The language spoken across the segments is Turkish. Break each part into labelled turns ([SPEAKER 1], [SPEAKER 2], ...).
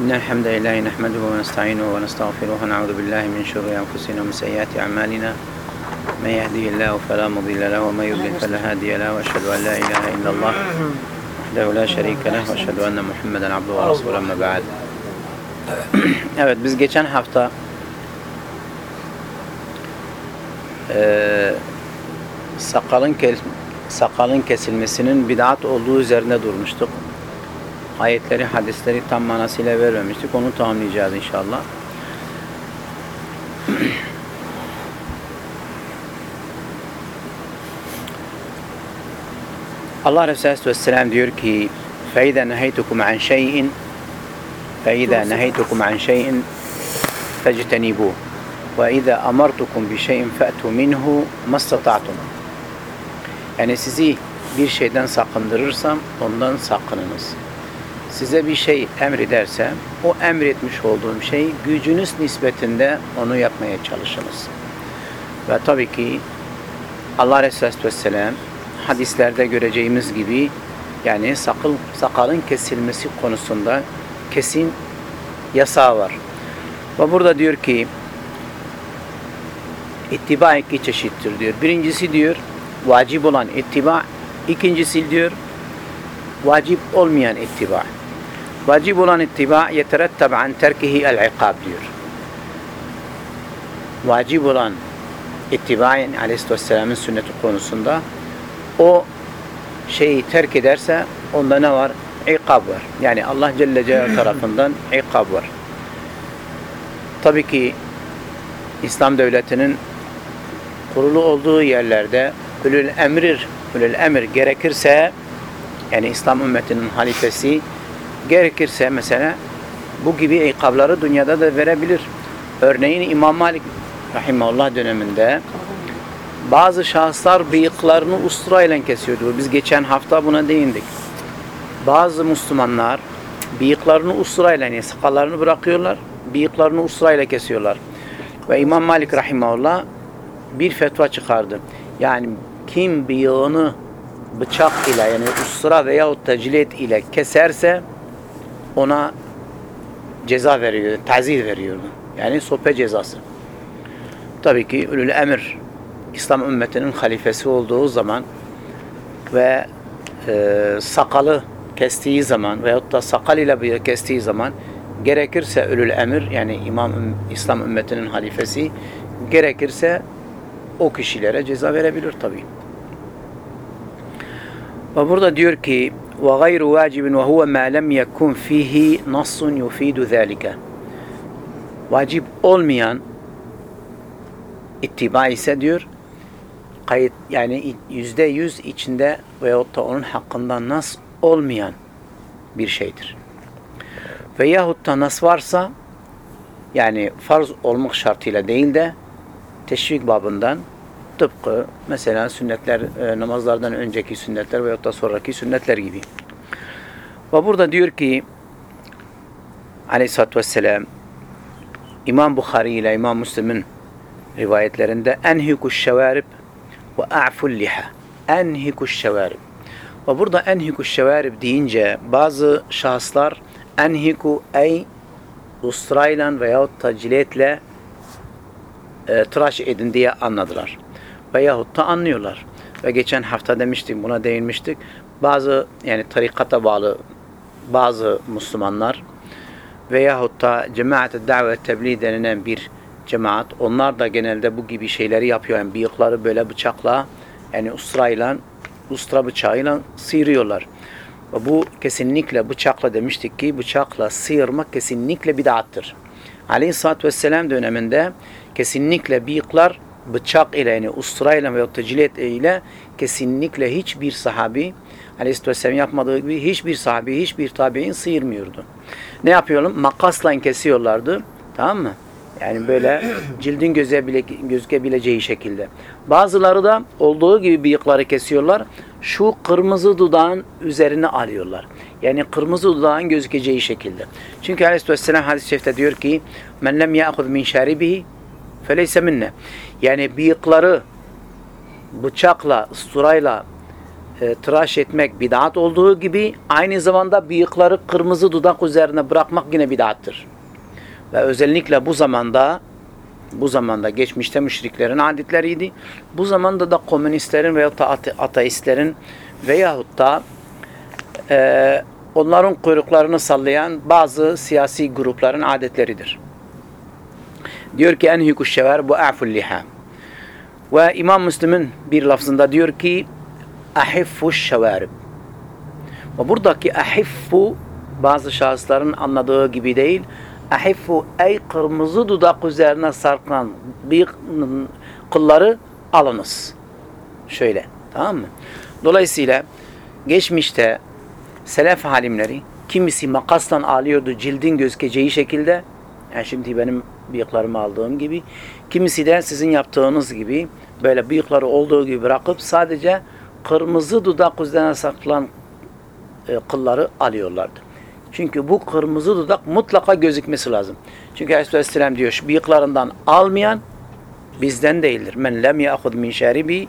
[SPEAKER 1] إن الحمد لله نحمده ونستعينه ونستغفره ونعوذ بالله من شرور أنفسنا ومن سيئات أعمالنا من يهدي الله فلا مضل له ومن يضلل فلا هادي له وأشهد أن لا إله إلا الله وحده لا şerike leh ve şedü enne Muhammeden abdu ve resulü emme ba'd. Evet biz geçen hafta e, sakalın, sakalın kesilmesinin bid'at olduğu üzerine durmuştuk Ayetleri, hadisleri tam manasıyla vermemiştik. Onu tamamlayacağız inşallah. Allah Resulü Aleyhisselam diyor ki فَاِذَا نَهَيْتُكُمْ عَنْ شَيْءٍ فَاِذَا نَهَيْتُكُمْ عَنْ شَيْءٍ فَاجْتَنِبُوهُ وَاِذَا أَمَرْتُكُمْ بِشَيْءٍ فَأْتُوا مِنْهُ مَا اسْتَطَعْتُمْ Yani sizi bir şeyden sakındırırsam ondan sakınınız. Size bir şey emredersem o emretmiş olduğum şey gücünüz nispetinde onu yapmaya çalışınız. Ve tabii ki Allah Resulü Vesselam hadislerde göreceğimiz gibi yani sakıl, sakalın kesilmesi konusunda kesin yasağı var. Ve burada diyor ki ittiba iki çeşittir diyor. Birincisi diyor vacip olan ittiba, ikincisi diyor vacip olmayan ittiba. Vacip olan ittiba yeterettab an terkihi el-ikab diyor. Vacip olan ittiba yani Aleyhisselam'ın sünneti konusunda o şeyi terk ederse onda ne var? İkab var. Yani Allah Celle Celaluhu tarafından ikab var. Tabii ki İslam devletinin kurulu olduğu yerlerde ülül emrir, ülül emir gerekirse yani İslam ümmetinin halifesi gerekirse mesela bu gibi ikabları dünyada da verebilir. Örneğin İmam Malik Rahimahullah döneminde bazı şahıslar bıyıklarını usturayla kesiyordu. Biz geçen hafta buna değindik. Bazı Müslümanlar bıyıklarını usturayla yani sakallarını bırakıyorlar, bıyıklarını usturayla kesiyorlar. Ve İmam Malik Rahimahullah bir fetva çıkardı. Yani kim bıyığını bıçak ile yani ustura veyahut cilet ile keserse ona ceza veriyor, tazir veriyordu. Yani sope cezası. Tabii ki ülül emir İslam ümmetinin halifesi olduğu zaman ve e, sakalı kestiği zaman veyahut da sakal ile bıyığı kestiği zaman gerekirse ülül emir yani İmam İslam ümmetinin halifesi gerekirse o kişilere ceza verebilir tabii. Ve burada diyor ki وغير واجب وهو ما لم يكن فيه نص يفيد ذلك vacip olmayan ittiba ise diyor kayıt yani yüzde yüz içinde veyahut da onun hakkında nas olmayan bir şeydir. Veyahut da nas varsa yani farz olmak şartıyla değil de teşvik babından tıpkı mesela sünnetler, e, namazlardan önceki sünnetler veyahut da sonraki sünnetler gibi. Ve burada diyor ki aleyhissalatü vesselam İmam Bukhari ile İmam Müslim'in rivayetlerinde enhikuş şevarib ve a'ful liha. Enhikuş şevarib. Ve burada enhikuş şevarib deyince bazı şahıslar enhiku ey ustrayla veyahut da ciletle e, tıraş edin diye anladılar. Veyahut da anlıyorlar. Ve geçen hafta demiştik, buna değinmiştik. Bazı yani tarikata bağlı bazı Müslümanlar veyahut da cemaat-i davet tebliğ denilen bir cemaat, onlar da genelde bu gibi şeyleri yapıyor. Yani bıyıkları böyle bıçakla, yani ustrayla, ustra bıçağıyla sıyırıyorlar. Ve bu kesinlikle bıçakla demiştik ki, bıçakla sıyırmak kesinlikle bid'attır. Aleyhisselatü Vesselam döneminde kesinlikle bıyıklar bıçak ile yani usturayla veya tecilet ile kesinlikle hiçbir sahabi Aleyhisselatü Vesselam yapmadığı gibi hiçbir sahabi, hiçbir tabi'in sıyırmıyordu. Ne yapıyorlar? Makasla kesiyorlardı. Tamam mı? Yani böyle cildin göze bile, gözükebileceği şekilde. Bazıları da olduğu gibi bıyıkları kesiyorlar. Şu kırmızı dudağın üzerine alıyorlar. Yani kırmızı dudağın gözükeceği şekilde. Çünkü Aleyhisselatü Vesselam hadis-i şerifte diyor ki men lem ya'khud min şaribihi feleyse minne. Yani bıyıkları bıçakla, usturayla e, tıraş etmek bid'at olduğu gibi aynı zamanda bıyıkları kırmızı dudak üzerine bırakmak yine bid'attır. Ve özellikle bu zamanda bu zamanda geçmişte müşriklerin adetleriydi. Bu zamanda da komünistlerin veyahut da ate ateistlerin veyahut da e, onların kuyruklarını sallayan bazı siyasi grupların adetleridir. Diyor ki enhiku şever bu a'ful liha. Ve İmam Müslim'in bir lafzında diyor ki ahiffu şevarib. Ve buradaki ahiffu bazı şahısların anladığı gibi değil. Ahiffu ey kırmızı dudak üzerine sarkan bir kılları alınız. Şöyle. Tamam mı? Dolayısıyla geçmişte selef halimleri kimisi makasla alıyordu cildin gözükeceği şekilde. Yani şimdi benim bıyıklarımı aldığım gibi. Kimisi de sizin yaptığınız gibi böyle bıyıkları olduğu gibi bırakıp sadece kırmızı dudak üzerine saklan e, kılları alıyorlardı. Çünkü bu kırmızı dudak mutlaka gözükmesi lazım. Çünkü Aleyhisselam diyor bıyıklarından almayan bizden değildir. Men lem ya'khud min şeribi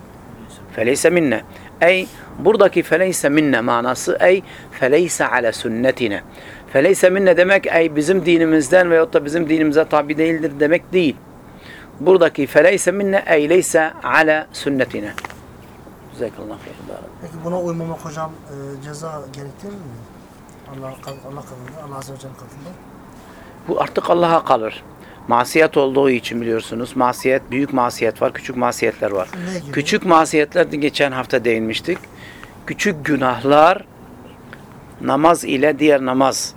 [SPEAKER 1] feleyse minne. Ey buradaki feleyse minne manası ey feleyse ala sünnetine. Feleyse minne demek ey bizim dinimizden veyahut da bizim dinimize tabi değildir demek değil. Buradaki feleyse minne ey leyse ala sünnetine. Zekallah
[SPEAKER 2] Peki buna uymamak hocam e, ceza gerektirir mi? Allah, Allah katında, Allah Azze ve Celle katında.
[SPEAKER 1] Bu artık Allah'a kalır. Masiyet olduğu için biliyorsunuz. Masiyet, büyük masiyet var, küçük masiyetler var. Küçük masiyetler de geçen hafta değinmiştik. Küçük günahlar namaz ile diğer namaz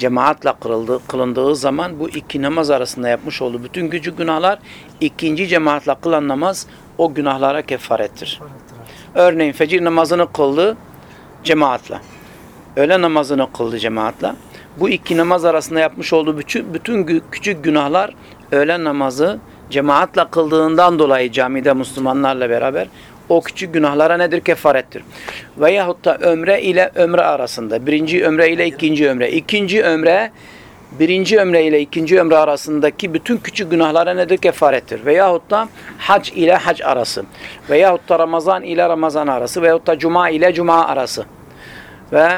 [SPEAKER 1] cemaatle kırıldı, kılındığı zaman bu iki namaz arasında yapmış olduğu bütün küçük günahlar ikinci cemaatle kılan namaz o günahlara kefarettir. Örneğin fecir namazını kıldı cemaatle. Öğle namazını kıldı cemaatle. Bu iki namaz arasında yapmış olduğu bütün, bütün küçük günahlar öğlen namazı cemaatle kıldığından dolayı camide Müslümanlarla beraber o küçük günahlara nedir? Kefarettir. Veyahut da ömre ile ömre arasında. Birinci ömre ile ikinci ömre. İkinci ömre birinci ömre ile ikinci ömre arasındaki bütün küçük günahlara nedir? Kefarettir. Veyahut da hac ile hac arası. Veyahut da Ramazan ile Ramazan arası. Veyahut da Cuma ile Cuma arası. Ve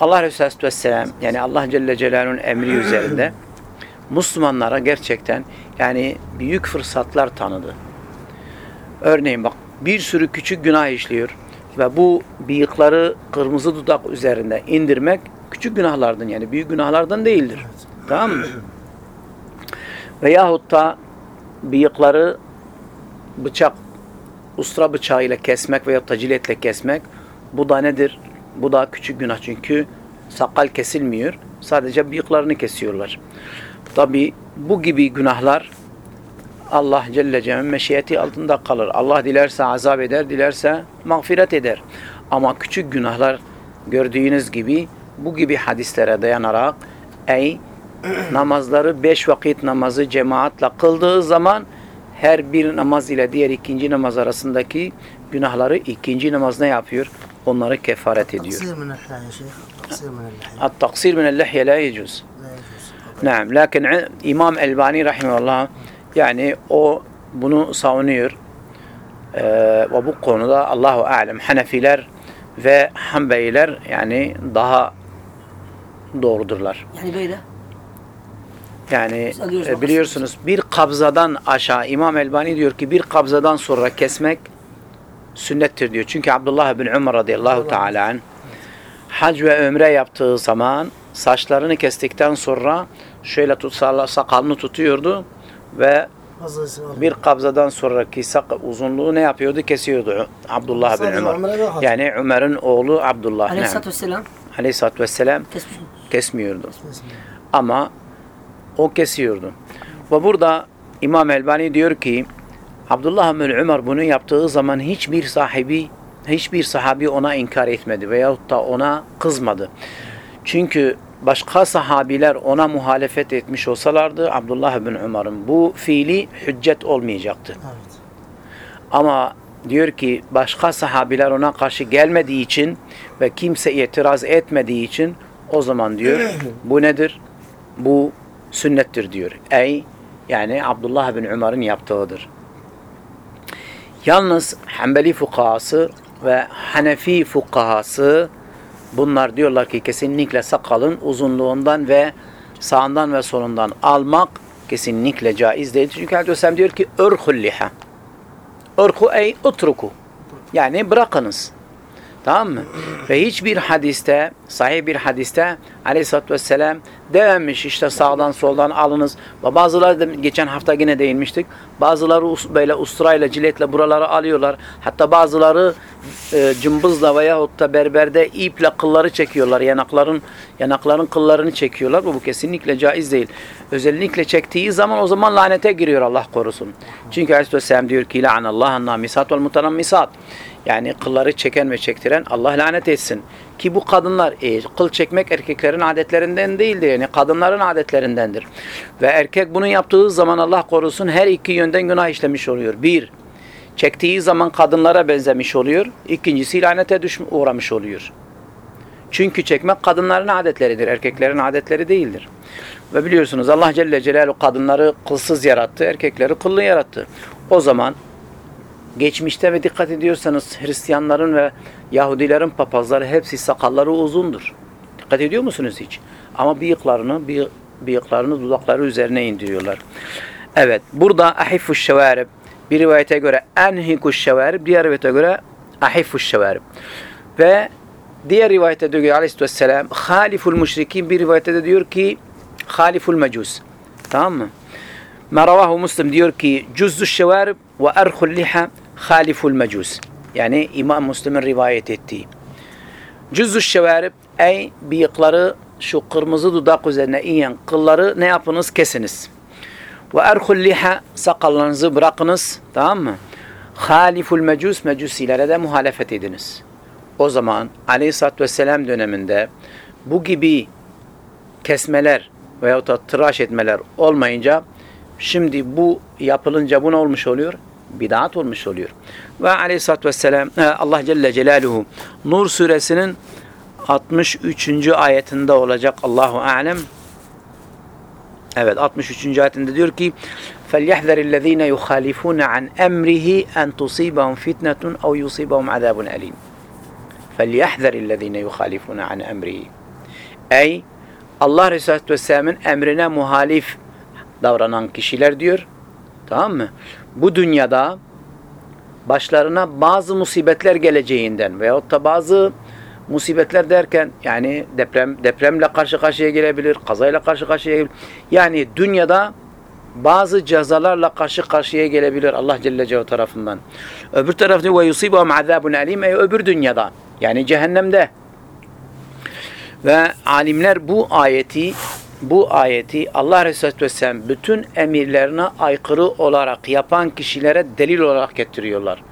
[SPEAKER 1] Allah Resulü Aleyhisselam yani Allah Celle Celaluhu'nun emri üzerinde Müslümanlara gerçekten yani büyük fırsatlar tanıdı. Örneğin bak bir sürü küçük günah işliyor ve bu bıyıkları kırmızı dudak üzerinde indirmek küçük günahlardan yani büyük günahlardan değildir. Tamam mı? Veyahut da bıyıkları bıçak, ustura bıçağıyla kesmek veya da ciletle kesmek bu da nedir? Bu da küçük günah çünkü sakal kesilmiyor. Sadece bıyıklarını kesiyorlar. Tabi bu gibi günahlar Allah Celle Cem'in meşiyeti altında kalır. Allah dilerse azap eder, dilerse mağfiret eder. Ama küçük günahlar gördüğünüz gibi bu gibi hadislere dayanarak ey namazları beş vakit namazı cemaatle kıldığı zaman her bir namaz ile diğer ikinci namaz arasındaki günahları ikinci namaz ne yapıyor? Onları kefaret ediyor.
[SPEAKER 2] At-taksir min el-lihye la yecuz.
[SPEAKER 1] Naam. Lakin İmam Elbani rahimehullah yani o bunu savunuyor. Ee, ve bu konuda Allahu alem Hanefiler ve Hanbeliler yani daha doğrudurlar.
[SPEAKER 3] Yani böyle.
[SPEAKER 1] Yani e, biliyorsunuz bir kabzadan aşağı İmam Elbani diyor ki bir kabzadan sonra kesmek sünnettir diyor. Çünkü Abdullah bin Umar radıyallahu teala anh hac ve ömre yaptığı zaman saçlarını kestikten sonra şöyle tutsa sakalını tutuyordu ve bir kabzadan sonraki sak uzunluğu ne yapıyordu? Kesiyordu Abdullah bin
[SPEAKER 2] Hasan.
[SPEAKER 1] Yani Ömer'in oğlu Abdullah.
[SPEAKER 3] Aleyhisselatü Vesselam
[SPEAKER 1] Aleyhisselatü Vesselam kesmiyordu. Ama o kesiyordu. Ve burada İmam Elbani diyor ki Abdullah bin Ömer bunu yaptığı zaman hiçbir sahibi hiçbir sahabi ona inkar etmedi veyahut da ona kızmadı. Çünkü başka sahabiler ona muhalefet etmiş olsalardı Abdullah bin Ömer'in bu fiili hüccet olmayacaktı.
[SPEAKER 2] Evet.
[SPEAKER 1] Ama diyor ki başka sahabiler ona karşı gelmediği için ve kimse itiraz etmediği için o zaman diyor bu nedir? Bu sünnettir diyor. Ey yani Abdullah bin Ömer'in yaptığıdır. Yalnız Hanbeli fukahası ve Hanefi fukkahası bunlar diyorlar ki kesinlikle sakalın uzunluğundan ve sağından ve solundan almak kesinlikle caiz değil. Çünkü Aleyhisselam diyor ki örhul liha. Örhu ey utruku. Yani bırakınız. Tamam mı? Ve hiçbir hadiste, sahih bir hadiste aleyhissalatü vesselam dememiş işte sağdan soldan alınız. Ve bazıları da geçen hafta yine değinmiştik. Bazıları böyle usturayla, ciletle buraları alıyorlar. Hatta bazıları e, cımbızla veyahut da berberde iple kılları çekiyorlar. Yanakların yanakların kıllarını çekiyorlar. Bu, bu kesinlikle caiz değil. Özellikle çektiği zaman o zaman lanete giriyor Allah korusun. Çünkü Aleyhisselam diyor ki la'anallahan namisat vel mutanammisat. Yani kılları çeken ve çektiren Allah lanet etsin. Ki bu kadınlar, e, kıl çekmek erkeklerin adetlerinden değildir. Yani kadınların adetlerindendir. Ve erkek bunu yaptığı zaman Allah korusun her iki yönden günah işlemiş oluyor. Bir, çektiği zaman kadınlara benzemiş oluyor. İkincisi lanete düşme, uğramış oluyor. Çünkü çekmek kadınların adetleridir. Erkeklerin adetleri değildir. Ve biliyorsunuz Allah Celle Celaluhu kadınları kılsız yarattı. Erkekleri kıllı yarattı. O zaman geçmişte ve dikkat ediyorsanız Hristiyanların ve Yahudilerin papazları hepsi sakalları uzundur. Dikkat ediyor musunuz hiç? Ama bıyıklarını, bıy- bıyıklarını dudakları üzerine indiriyorlar. Evet, burada ahiffuş şevarib bir rivayete göre enhikuş şevarib, diğer rivayete göre ahiffuş şevarib. Ve diğer rivayette diyor ki aleyhissalatü vesselam haliful müşrikin bir rivayette de diyor ki haliful mecus. Tamam mı? Ma Müslim diyor ki cüzzü şevarib ve erhul liha haliful mecus. Yani İmam Müslim'in rivayet ettiği. Cüzzü şevarib ey bıyıkları şu kırmızı dudak üzerine inen kılları ne yapınız kesiniz. Ve erhul liha sakallarınızı bırakınız. Tamam mı? Haliful mecus mecusilere de muhalefet ediniz. O zaman Aleyhisselatü Vesselam döneminde bu gibi kesmeler veyahut da tıraş etmeler olmayınca şimdi bu yapılınca bu ne olmuş oluyor? Bid'at olmuş oluyor. Ve aleyhissalatü vesselam e, Allah Celle Celaluhu Nur suresinin 63. ayetinde olacak Allahu Alem. Evet 63. ayetinde diyor ki فَلْيَحْذَرِ الَّذ۪ينَ يُخَالِفُونَ عَنْ اَمْرِهِ اَنْ تُصِيبَهُمْ فِتْنَةٌ اَوْ يُصِيبَهُمْ عَذَابٌ أَلِيمٌ فَلْيَحْذَرِ الَّذ۪ينَ يُخَالِفُونَ عَنْ اَمْرِهِ Ey Allah Resulü Vesselam'ın emrine muhalif davranan kişiler diyor. Tamam mı? Bu dünyada başlarına bazı musibetler geleceğinden veyahut da bazı musibetler derken yani deprem depremle karşı karşıya gelebilir, kazayla karşı karşıya gelebilir. Yani dünyada bazı cezalarla karşı karşıya gelebilir Allah Celle Celaluhu tarafından. Öbür tarafta ve yusibuhum azabun alim ey öbür dünyada yani cehennemde. Ve alimler bu ayeti bu ayeti Allah Resulü Vesselam bütün emirlerine aykırı olarak yapan kişilere delil olarak getiriyorlar.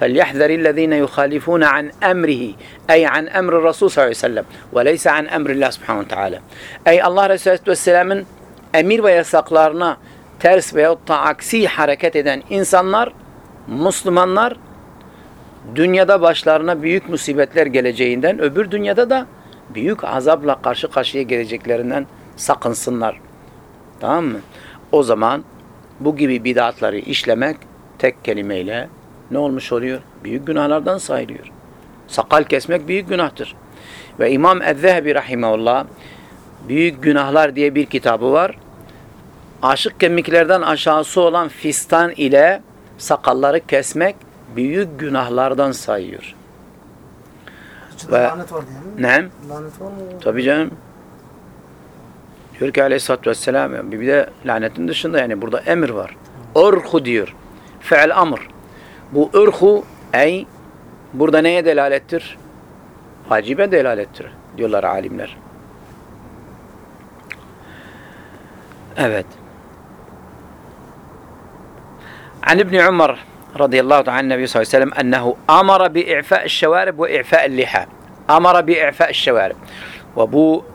[SPEAKER 1] فَلْيَحْذَرِ الَّذ۪ينَ يُخَالِفُونَ عَنْ اَمْرِهِ Ey an emri Resul sallallahu aleyhi ve sellem ve leyse an emrillah subhanahu wa ta'ala. Ey Allah Resulü Vesselam'ın emir ve yasaklarına ters veyahut da aksi hareket eden insanlar, Müslümanlar dünyada başlarına büyük musibetler geleceğinden öbür dünyada da büyük azapla karşı karşıya geleceklerinden sakınsınlar. Tamam mı? O zaman bu gibi bidatları işlemek tek kelimeyle ne olmuş oluyor? Büyük günahlardan sayılıyor. Sakal kesmek büyük günahtır. Ve İmam Ez-Zehebi Rahimahullah Büyük Günahlar diye bir kitabı var. Aşık kemiklerden aşağısı olan fistan ile sakalları kesmek büyük günahlardan sayıyor. Ve-
[SPEAKER 2] lanet var diye mi?
[SPEAKER 1] Ne?
[SPEAKER 2] Lanet var mı?
[SPEAKER 1] Tabii canım. Diyor ki aleyhissalatü vesselam bir de lanetin dışında yani burada emir var. Örhu diyor. Fe'el amr. Bu örhu ey burada neye delalettir? Acibe delalettir diyorlar alimler. Evet. An İbni Umar radıyallahu ta'ala nebi sallallahu aleyhi ve sellem ennehu amara bi i'fa'l şevarib ve i'fa'l liha. Amara bi i'fa'l şevarib. Ve bu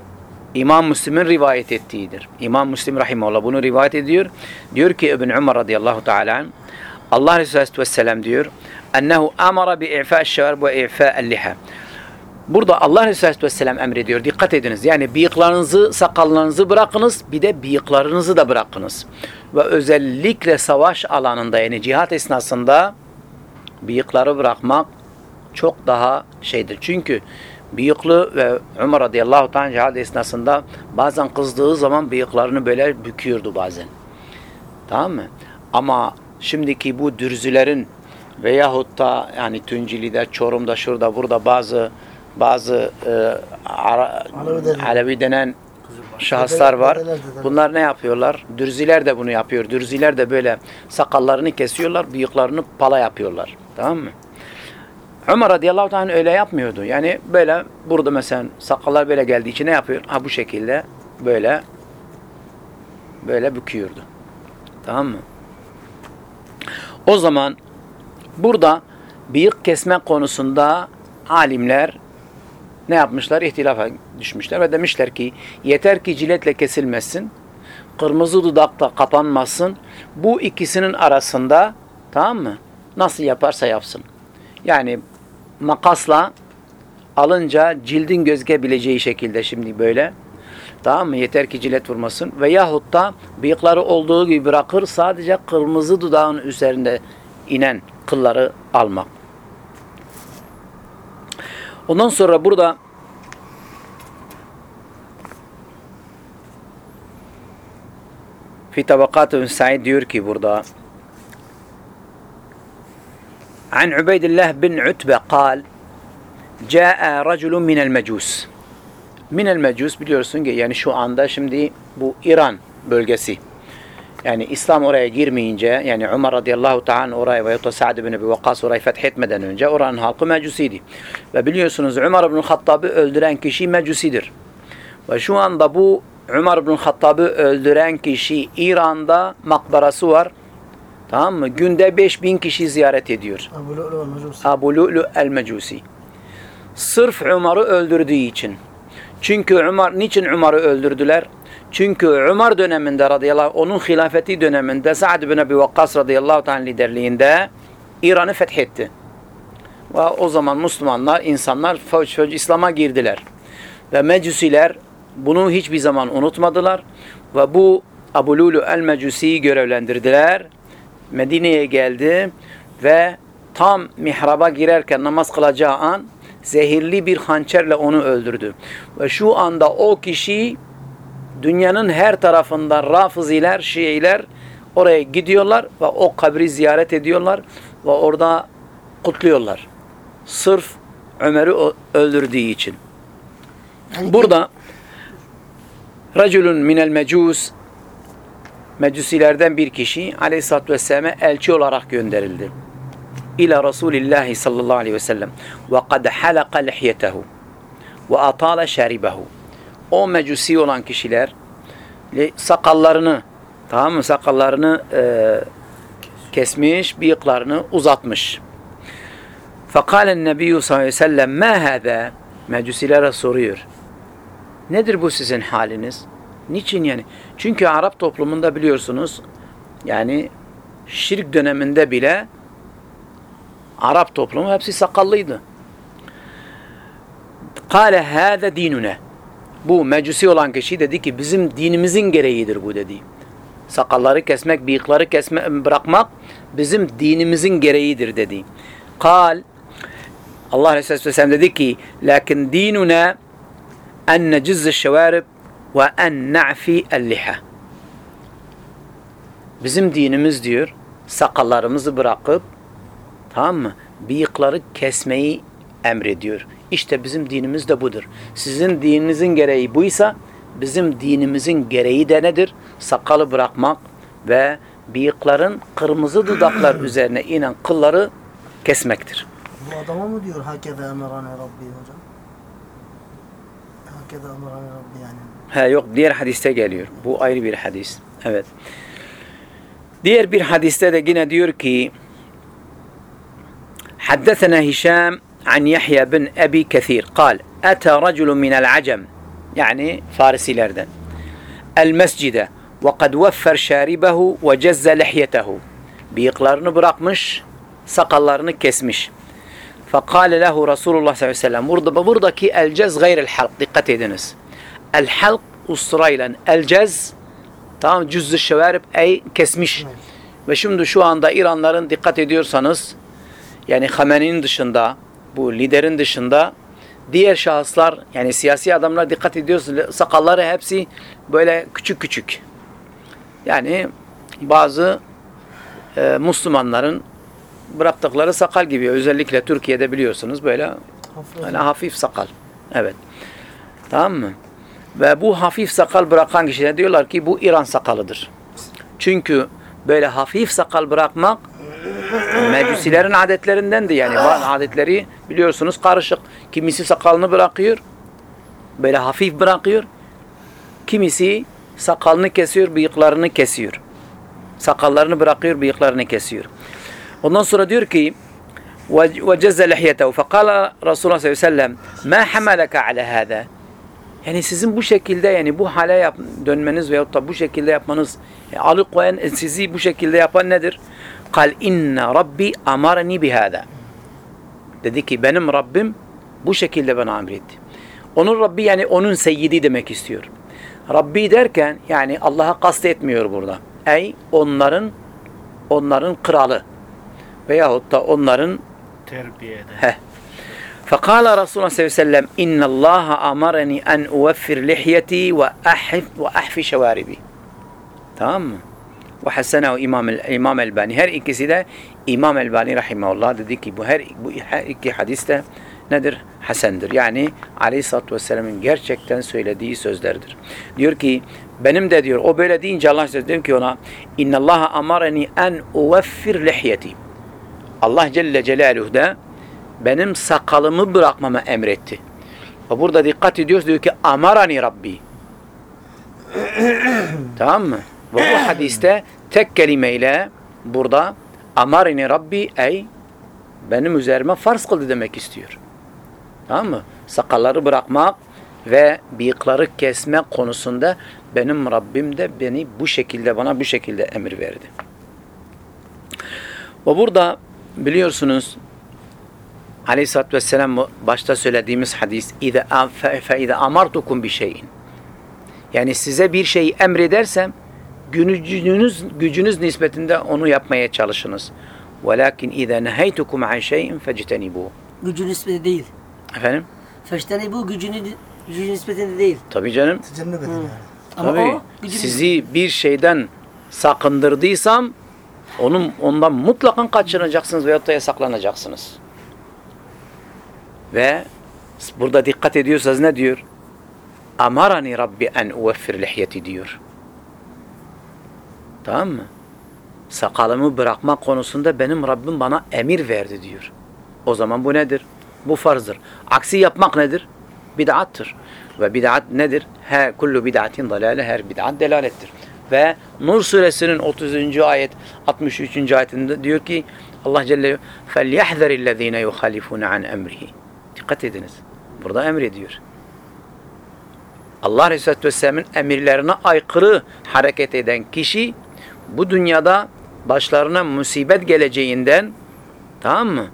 [SPEAKER 1] İmam Müslim'in rivayet ettiğidir. İmam Müslim rahimahullah bunu rivayet ediyor. Diyor ki İbn Umar radıyallahu teala Allah Resulü aleyhisselam diyor ennehu amara bi i'fa'ş şevarib ve i'fa'el liha. Burada Allah Resulü aleyhisselam emrediyor. Dikkat ediniz. Yani bıyıklarınızı, sakallarınızı bırakınız. Bir de bıyıklarınızı da bırakınız. Ve özellikle savaş alanında yani cihat esnasında bıyıkları bırakmak çok daha şeydir. Çünkü bıyıklı ve Ömer radıyallahu ta'ala cihad esnasında bazen kızdığı zaman bıyıklarını böyle büküyordu bazen. Tamam mı? Ama şimdiki bu dürzülerin veyahut da yani Tunceli'de, Çorum'da, şurada, burada bazı bazı e, ara,
[SPEAKER 2] Alevi.
[SPEAKER 1] Alevi denen şahıslar var. Bunlar ne yapıyorlar? Dürziler de bunu yapıyor. Dürziler de böyle sakallarını kesiyorlar, bıyıklarını pala yapıyorlar. Tamam mı? Ömer radıyallahu anh öyle yapmıyordu. Yani böyle burada mesela sakallar böyle geldiği için ne yapıyor? Ha bu şekilde böyle böyle büküyordu. Tamam mı? O zaman burada bıyık kesme konusunda alimler ne yapmışlar? İhtilafa düşmüşler ve demişler ki yeter ki ciletle kesilmesin, kırmızı dudakta kapanmasın. Bu ikisinin arasında tamam mı? Nasıl yaparsa yapsın. Yani makasla alınca cildin gözükebileceği şekilde şimdi böyle. Tamam mı? Yeter ki cilet vurmasın. Veyahut da bıyıkları olduğu gibi bırakır sadece kırmızı dudağın üzerinde inen kılları almak. Ondan sonra burada fi tabakat Said diyor ki burada عن عبيد الله بن عتبة قال جاء رجل من المجوس من المجوس biliyorsun ki yani şu anda şimdi bu İran bölgesi yani İslam oraya girmeyince yani Ömer radıyallahu ta'ala oraya ve da Sa'd bin Ebi Vakkas orayı fethetmeden önce oranın halkı mecusiydi. Ve biliyorsunuz Ömer bin Hattab'ı öldüren kişi mecusidir. Ve şu anda bu Ömer bin Hattab'ı öldüren kişi İran'da makbarası var. Tamam mı? Günde 5000 kişi ziyaret ediyor.
[SPEAKER 2] Lu'lu.
[SPEAKER 1] Abu Lu'lu el-Mecusi. Sırf Ömer'i öldürdüğü için. Çünkü Ömer, niçin Ömer'i öldürdüler? Çünkü Ömer döneminde radıyallahu onun hilafeti döneminde Sa'd bin Ebi Vakkas radıyallahu ta'ala liderliğinde İran'ı fethetti. Ve o zaman Müslümanlar, insanlar fevç fevç İslam'a girdiler. Ve Mecusiler bunu hiçbir zaman unutmadılar. Ve bu Abu Lulu el-Mecusi'yi görevlendirdiler. Medine'ye geldi ve tam mihraba girerken namaz kılacağı an zehirli bir hançerle onu öldürdü. Ve şu anda o kişi dünyanın her tarafından Rafiziler, Şiiler oraya gidiyorlar ve o kabri ziyaret ediyorlar ve orada kutluyorlar. Sırf Ömer'i öldürdüğü için. Burada Raculun minel mecus Mecusilerden bir kişi aleyhissalatü vesselam'e elçi olarak gönderildi. İlâ Resulillahi sallallahu aleyhi ve sellem ve kad halaka lihyetehu ve atala şeribehu. O mecusi olan kişiler le- sakallarını tamam mı sakallarını e, kesmiş, bıyıklarını uzatmış. Fekalen nebiyyü sallallahu aleyhi ve sellem ma hâzâ mecusilere soruyor. Nedir bu sizin haliniz? Niçin yani? Çünkü Arap toplumunda biliyorsunuz yani şirk döneminde bile Arap toplumu hepsi sakallıydı. Kale hâze dinune. Bu mecusi olan kişi dedi ki bizim dinimizin gereğidir bu dedi. Sakalları kesmek, bıyıkları kesme, bırakmak bizim dinimizin gereğidir dedi. Kal Allah Resulü Aleyhisselam dedi ki lakin dinuna en necizze şevarib ve en na'fi el-liha. Bizim dinimiz diyor sakallarımızı bırakıp tamam mı? Bıyıkları kesmeyi emrediyor. İşte bizim dinimiz de budur. Sizin dininizin gereği buysa bizim dinimizin gereği de nedir? Sakalı bırakmak ve bıyıkların kırmızı dudaklar üzerine inen kılları kesmektir.
[SPEAKER 2] Bu adama mı diyor hakede emerane Rabbi hocam? Hakede emerane Rabbi yani.
[SPEAKER 1] Ha yok diğer hadiste geliyor. Bu ayrı bir hadis. Evet. Diğer bir hadiste de yine diyor ki حدثنا هشام عن يحيى بن أبي كثير قال أتى رجل من العجم يعني فارسيlerden المسجد وقد وفر شاربه وجز لحيته bıyıklarını bırakmış sakallarını kesmiş فقال له رسول الله صلى الله عليه وسلم burada buradaki elcez gayril halk dikkat ediniz el halk usturayla elcez tamam cüzzü şevarip ey kesmiş ve şimdi şu anda İranların dikkat ediyorsanız yani Hameni'nin dışında bu liderin dışında diğer şahıslar yani siyasi adamlar dikkat ediyorsunuz sakalları hepsi böyle küçük küçük. Yani bazı e, Müslümanların bıraktıkları sakal gibi özellikle Türkiye'de biliyorsunuz böyle
[SPEAKER 2] Hafif.
[SPEAKER 1] yani hafif sakal. Evet. Tamam mı? Ve bu hafif sakal bırakan kişiler diyorlar ki bu İran sakalıdır. Çünkü böyle hafif sakal bırakmak mecusilerin adetlerindendi yani. Bazı adetleri biliyorsunuz karışık. Kimisi sakalını bırakıyor. Böyle hafif bırakıyor. Kimisi sakalını kesiyor, bıyıklarını kesiyor. Sakallarını bırakıyor, bıyıklarını kesiyor. Ondan sonra diyor ki وجز لحيته فقال Resulullah sallallahu aleyhi ve sellem ma hamalaka ala hada yani sizin bu şekilde yani bu hale yap, dönmeniz veyahut da bu şekilde yapmanız e, alıkoyan e, sizi bu şekilde yapan nedir? Kal inne rabbi amarani bihada. Dedi ki benim Rabbim bu şekilde bana emretti. Onun Rabbi yani onun seyyidi demek istiyor. Rabbi derken yani Allah'a kastetmiyor burada. Ey onların onların kralı veyahut da onların
[SPEAKER 3] Terbiye.
[SPEAKER 1] Heh. Fakala Resulullah sallallahu aleyhi ve sellem innallaha amareni en uveffir lihyeti ve ahif ve ahfi şevaribi. Tamam mı? Ve hasenehu İmam, İmam Elbani. Her ikisi de İmam Elbani rahimahullah dedi ki bu her, bu her iki hadis de nedir? Hasendir. Yani aleyhissalatü vesselamın gerçekten söylediği sözlerdir. Diyor ki benim de diyor o böyle deyince Allah Celle diyor ki ona inna innallaha amareni en uveffir lihyeti. Allah Celle Celaluhu da benim sakalımı bırakmama emretti. Ve burada dikkat ediyoruz diyor ki amarani Rabbi. tamam mı? Ve bu hadiste tek kelimeyle burada amarini Rabbi ey benim üzerime farz kıldı demek istiyor. Tamam mı? Sakalları bırakmak ve bıyıkları kesme konusunda benim Rabbim de beni bu şekilde bana bu şekilde emir verdi. Ve burada biliyorsunuz Aleyhisselatü Vesselam başta söylediğimiz hadis فَاِذَا amartukum bir şeyin Yani size bir şeyi emredersem gücünüz, gücünüz nispetinde onu yapmaya çalışınız. وَلَكِنْ اِذَا نَهَيْتُكُمْ عَنْ شَيْءٍ فَجْتَنِبُوا
[SPEAKER 4] Gücü nispeti değil.
[SPEAKER 1] Efendim?
[SPEAKER 4] Feşteni bu gücünü gücü nispetinde değil.
[SPEAKER 1] Tabii canım.
[SPEAKER 2] Cennet edin yani.
[SPEAKER 4] Ama
[SPEAKER 1] Tabii.
[SPEAKER 4] o gücü
[SPEAKER 1] Sizi bir şeyden sakındırdıysam onun ondan mutlaka kaçınacaksınız veyahut da yasaklanacaksınız. Ve burada dikkat ediyorsanız ne diyor? Amarani Rabbi en uveffir lihyeti diyor. Tamam mı? Sakalımı bırakma konusunda benim Rabbim bana emir verdi diyor. O zaman bu nedir? Bu farzdır. Aksi yapmak nedir? Bid'attır. Ve bid'at nedir? Her kullu bid'atin dalale her bid'at delalettir. Ve Nur suresinin 30. ayet 63. ayetinde diyor ki Allah Celle فَلْيَحْذَرِ الَّذ۪ينَ يُخَالِفُونَ عَنْ اَمْرِهِ Dikkat ediniz. Burada emrediyor. Allah Resulü Vesselam'ın emirlerine aykırı hareket eden kişi bu dünyada başlarına musibet geleceğinden tamam mı?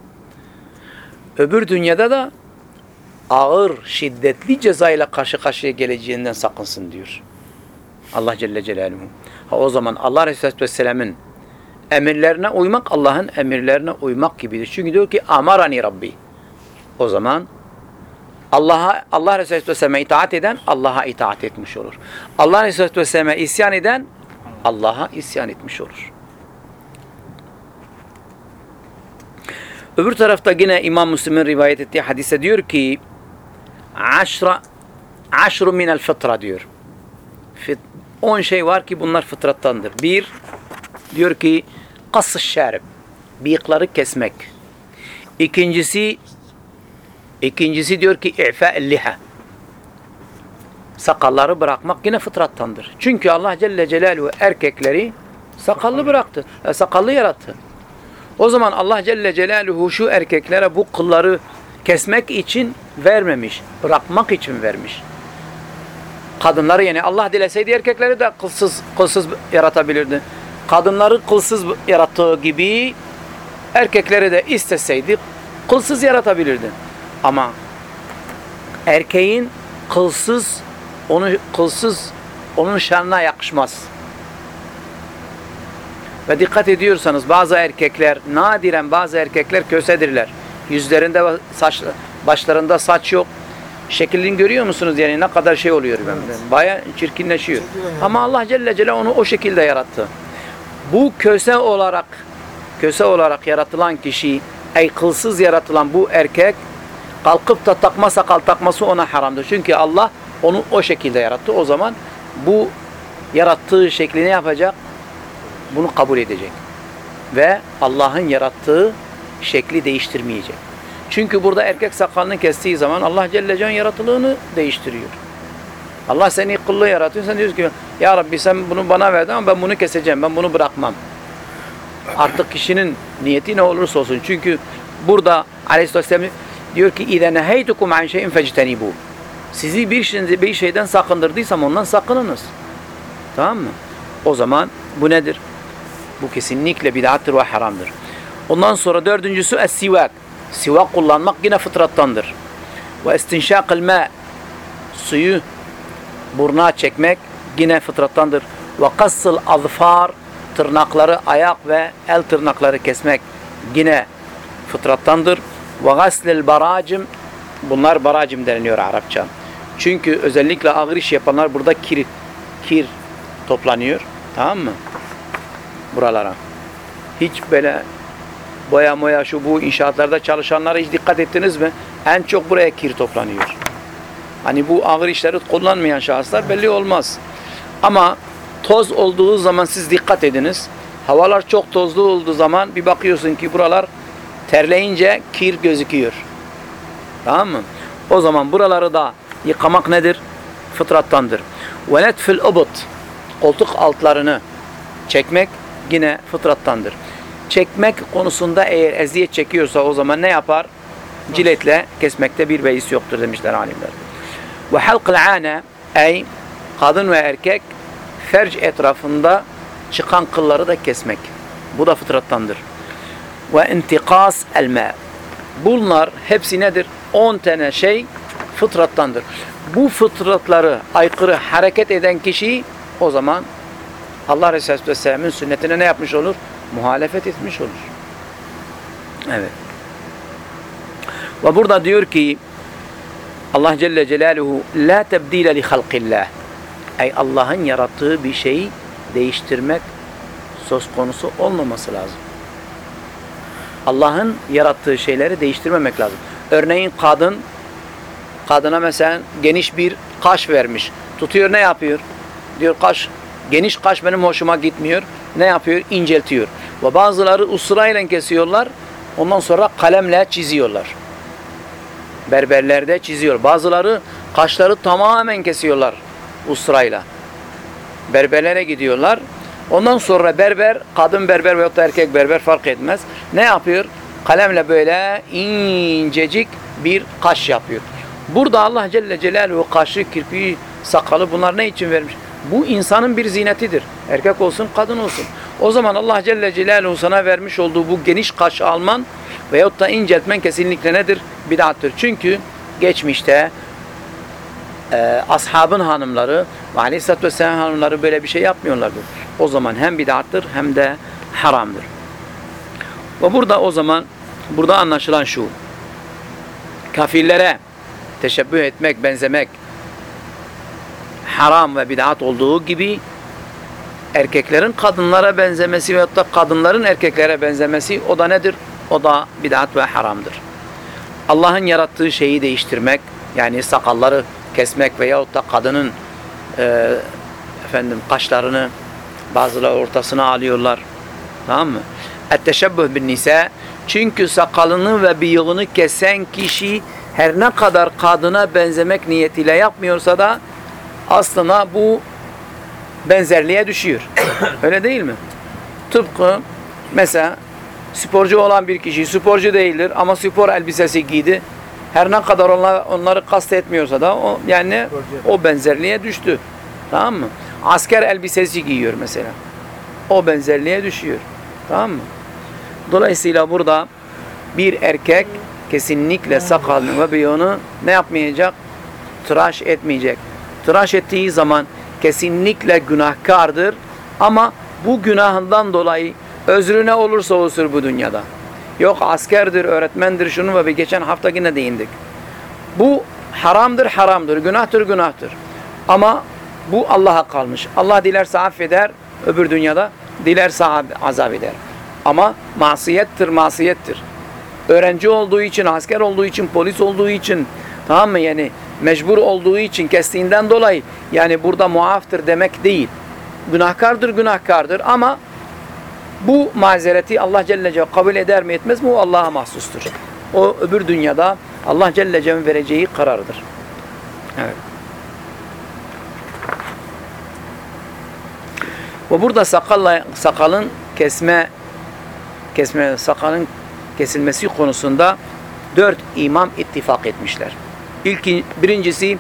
[SPEAKER 1] Öbür dünyada da ağır, şiddetli cezayla karşı karşıya geleceğinden sakınsın diyor. Allah Celle Celaluhu. Ha, o zaman Allah Resulü Vesselam'ın emirlerine uymak Allah'ın emirlerine uymak gibidir. Çünkü diyor ki amarani Rabbi. O zaman Allah'a Allah Resulü Vesselam'a itaat eden Allah'a itaat etmiş olur. Allah Resulü Vesselam'a isyan eden Allah'a isyan etmiş olur. Öbür tarafta yine İmam Müslim'in rivayet ettiği hadise diyor ki aşra aşru minel fıtra diyor. Fit, on şey var ki bunlar fıtrattandır. Bir, diyor ki kas-ı şerib, bıyıkları kesmek. İkincisi, ikincisi diyor ki i'fa liha, sakalları bırakmak yine fıtrattandır. Çünkü Allah Celle Celaluhu erkekleri sakallı bıraktı, e, sakallı yarattı. O zaman Allah Celle Celaluhu şu erkeklere bu kılları kesmek için vermemiş, bırakmak için vermiş. Kadınları yani Allah dileseydi erkekleri de kılsız kılsız yaratabilirdi. Kadınları kılsız yarattığı gibi erkekleri de isteseydi kılsız yaratabilirdi. Ama erkeğin kılsız onu kılsız onun şanına yakışmaz. Ve dikkat ediyorsanız bazı erkekler nadiren bazı erkekler kösedirler. Yüzlerinde saç, başlarında saç yok. Şeklini görüyor musunuz yani ne kadar şey oluyor ben. Baya çirkinleşiyor.
[SPEAKER 2] Çirkinleşiyor.
[SPEAKER 1] Ama Allah Celle Celaluhu onu o şekilde yarattı. Bu köse olarak köse olarak yaratılan kişi, ey kılsız yaratılan bu erkek kalkıp da takma sakal takması ona haramdır. Çünkü Allah onu o şekilde yarattı. O zaman bu yarattığı şekli ne yapacak? Bunu kabul edecek. Ve Allah'ın yarattığı şekli değiştirmeyecek. Çünkü burada erkek sakalını kestiği zaman Allah Celle Can yaratılığını değiştiriyor. Allah seni kıllı yaratıyor. Sen diyorsun ki ya Rabbi sen bunu bana verdin ama ben bunu keseceğim. Ben bunu bırakmam. Artık kişinin niyeti ne olursa olsun. Çünkü burada Aleyhisselam diyor ki اِذَا نَهَيْتُكُمْ عَنْ شَيْءٍ فَاجْتَنِبُوا Sizi bir, şey, bir şeyden sakındırdıysam ondan sakınınız. Tamam mı? O zaman bu nedir? Bu kesinlikle bid'attır ve haramdır. Ondan sonra dördüncüsü es-sivak. Sivak kullanmak yine fıtrattandır. Ve istinşakıl ma suyu burna çekmek yine fıtrattandır. Ve kassıl azfar tırnakları ayak ve el tırnakları kesmek yine fıtrattandır. Ve gaslil baracim bunlar baracim deniliyor Arapça. Çünkü özellikle ağır iş yapanlar burada kir, kir toplanıyor. Tamam mı? Buralara. Hiç böyle boya moya şu bu inşaatlarda çalışanlara hiç dikkat ettiniz mi? En çok buraya kir toplanıyor. Hani bu ağır işleri kullanmayan şahıslar belli olmaz. Ama toz olduğu zaman siz dikkat ediniz. Havalar çok tozlu olduğu zaman bir bakıyorsun ki buralar terleyince kir gözüküyor. Tamam mı? O zaman buraları da yıkamak nedir? Fıtrattandır. Ve netfil koltuk altlarını çekmek yine fıtrattandır. Çekmek konusunda eğer eziyet çekiyorsa o zaman ne yapar? Ciletle kesmekte bir beis yoktur demişler alimler. Ve halkıl ane ey kadın ve erkek ferc etrafında çıkan kılları da kesmek. Bu da fıtrattandır. Ve intikas elme. Bunlar hepsi nedir? 10 tane şey fıtrattandır. Bu fıtratları aykırı hareket eden kişi o zaman Allah Resulü Aleyhisselam'ın sünnetine ne yapmış olur? Muhalefet etmiş olur. Evet. Ve burada diyor ki Allah Celle Celaluhu la tebdile li halqillah. Ey Allah'ın yarattığı bir şeyi değiştirmek söz konusu olmaması lazım. Allah'ın yarattığı şeyleri değiştirmemek lazım. Örneğin kadın kadına mesela geniş bir kaş vermiş. Tutuyor ne yapıyor? Diyor kaş geniş kaş benim hoşuma gitmiyor. Ne yapıyor? İnceltiyor. Ve bazıları usturayla kesiyorlar. Ondan sonra kalemle çiziyorlar. Berberlerde çiziyor. Bazıları kaşları tamamen kesiyorlar usturayla. Berberlere gidiyorlar. Ondan sonra berber, kadın berber veyahut da erkek berber fark etmez. Ne yapıyor? Kalemle böyle incecik bir kaş yapıyor. Burada Allah Celle Celaluhu kaşı, kirpiği, sakalı bunlar ne için vermiş? Bu insanın bir zinetidir. Erkek olsun, kadın olsun. O zaman Allah Celle Celaluhu sana vermiş olduğu bu geniş kaşı alman veyahut da inceltmen kesinlikle nedir? Bid'attır. Çünkü geçmişte e, ashabın hanımları ve aleyhissalatü vesselam hanımları böyle bir şey yapmıyorlardı. O zaman hem bid'attır hem de haramdır. Ve burada o zaman burada anlaşılan şu. Kafirlere teşebbüh etmek, benzemek haram ve bid'at olduğu gibi erkeklerin kadınlara benzemesi veyahut da kadınların erkeklere benzemesi o da nedir? O da bid'at ve haramdır. Allah'ın yarattığı şeyi değiştirmek yani sakalları kesmek veyahut da kadının e, efendim kaşlarını bazıları ortasına alıyorlar. Tamam mı? Etteşebbüh bin nisa çünkü sakalını ve bıyığını kesen kişi her ne kadar kadına benzemek niyetiyle yapmıyorsa da aslında bu benzerliğe düşüyor. Öyle değil mi? Tıpkı mesela sporcu olan bir kişi sporcu değildir ama spor elbisesi giydi. Her ne kadar onlar, onları kastetmiyorsa da o, yani o benzerliğe düştü. Tamam mı? Asker elbisesi giyiyor mesela. O benzerliğe düşüyor. Tamam mı? Dolayısıyla burada bir erkek kesinlikle sakalını ve bıyığını ne yapmayacak? Tıraş etmeyecek. Tıraş ettiği zaman kesinlikle günahkardır ama bu günahından dolayı özrü ne olursa olsun bu dünyada. Yok askerdir, öğretmendir, şunu ve bir geçen hafta yine değindik. Bu haramdır, haramdır, günahtır, günahtır. Ama bu Allah'a kalmış. Allah dilerse affeder öbür dünyada, dilerse azap eder. Ama masiyettir, masiyettir. Öğrenci olduğu için, asker olduğu için, polis olduğu için, tamam mı? Yani mecbur olduğu için kestiğinden dolayı yani burada muaftır demek değil. Günahkardır, günahkardır ama bu mazereti Allah Celle Celle kabul eder mi etmez mi o Allah'a mahsustur. O öbür dünyada Allah Celle Celle vereceği karardır. Evet. Ve burada sakalla, sakalın kesme kesme sakalın kesilmesi konusunda dört imam ittifak etmişler. İlk birincisi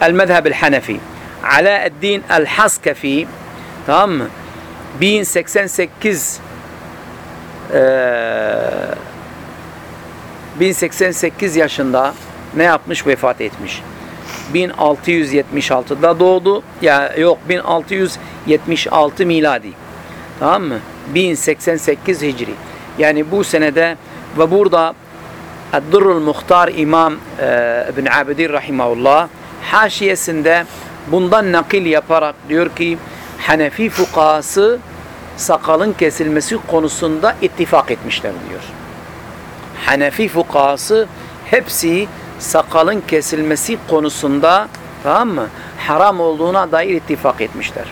[SPEAKER 1] El Mezheb el Hanefi. Alaeddin el Haskafi tamam mı? 1088 eee 1088 yaşında ne yapmış? Vefat etmiş. 1676'da doğdu. Ya yok 1676 miladi. Tamam mı? 1088 Hicri. Yani bu senede ve burada Eddurrul Muhtar İmam e, İbn Abidin Rahimahullah haşiyesinde bundan nakil yaparak diyor ki Hanefi fukahası sakalın kesilmesi konusunda ittifak etmişler diyor. Hanefi fukahası hepsi sakalın kesilmesi konusunda tamam mı? Haram olduğuna dair ittifak etmişler.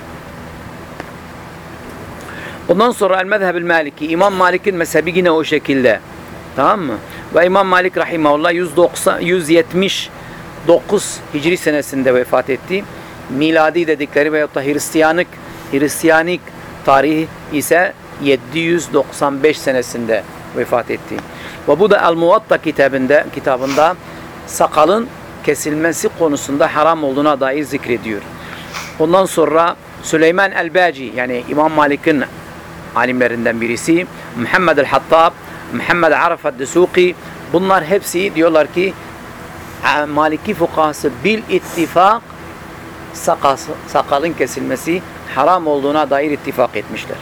[SPEAKER 1] Ondan sonra el mezhebil maliki İmam Malik'in mezhebi yine o şekilde. Tamam mı? Ve İmam Malik rahimahullah 190 179 Hicri senesinde vefat etti. Miladi dedikleri veyahut da Hristiyanlık Hristiyanik tarihi ise 795 senesinde vefat etti. Ve bu da El Muvatta kitabında kitabında sakalın kesilmesi konusunda haram olduğuna dair zikrediyor. Ondan sonra Süleyman el-Baci yani İmam Malik'in alimlerinden birisi Muhammed el-Hattab, Muhammed Arafat Desuki bunlar hepsi diyorlar ki Maliki fukahası bil ittifak sakalın kesilmesi haram olduğuna dair ittifak etmişler.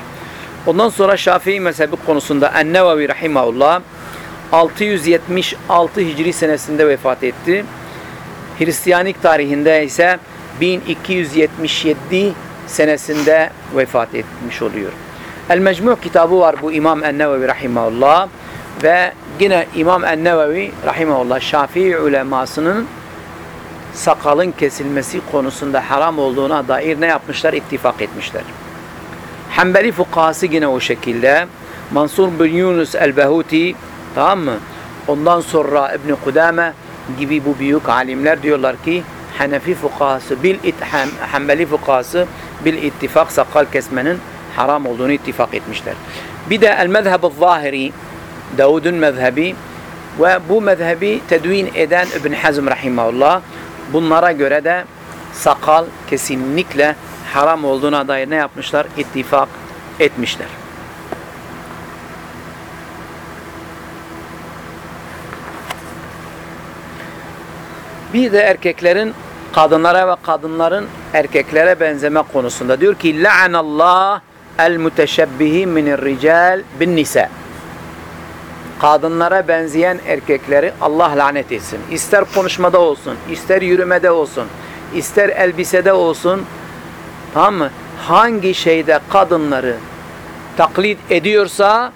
[SPEAKER 1] Ondan sonra Şafii mezhebi konusunda En-Nevevi rahimahullah 676 Hicri senesinde vefat etti. Hristiyanik tarihinde ise 1277 senesinde vefat etmiş oluyor. El Mecmu kitabı var bu İmam En-Nevevi rahimahullah ve yine İmam En-Nevevi rahimahullah Şafii ulemasının sakalın kesilmesi konusunda haram olduğuna dair ne yapmışlar? İttifak etmişler. Hanbeli fukahası yine o şekilde. Mansur bin Yunus el-Behuti tamam mı? Ondan sonra İbn Kudame gibi bu büyük alimler diyorlar ki Hanefi fukahası bil itham Hanbeli fukahası bil ittifak sakal kesmenin haram olduğunu ittifak etmişler. Bir de el mezheb zahiri Davud'un mezhebi ve bu mezhebi tedvin eden İbn Hazm rahimahullah bunlara göre de sakal kesinlikle haram olduğuna dair ne yapmışlar? İttifak etmişler. Bir de erkeklerin kadınlara ve kadınların erkeklere benzeme konusunda diyor ki el muteşebbihi minir rical bin nisa. Kadınlara benzeyen erkekleri Allah lanet etsin. İster konuşmada olsun, ister yürümede olsun, ister elbisede olsun. Tamam mı? Hangi şeyde kadınları taklit ediyorsa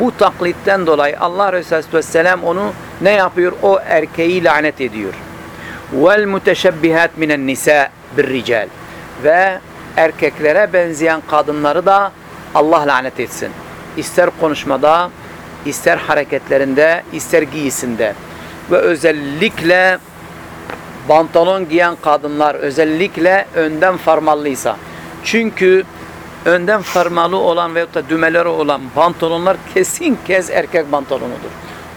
[SPEAKER 1] bu taklitten dolayı Allah Resulü Vesselam onu ne yapıyor? O erkeği lanet ediyor. Vel muteşebbihat minen nisa bir rical. Ve erkeklere benzeyen kadınları da Allah lanet etsin. İster konuşmada, ister hareketlerinde, ister giyisinde. Ve özellikle pantolon giyen kadınlar özellikle önden farmallıysa. Çünkü önden farmalı olan veyahut da dümeleri olan pantolonlar kesin kez erkek pantolonudur.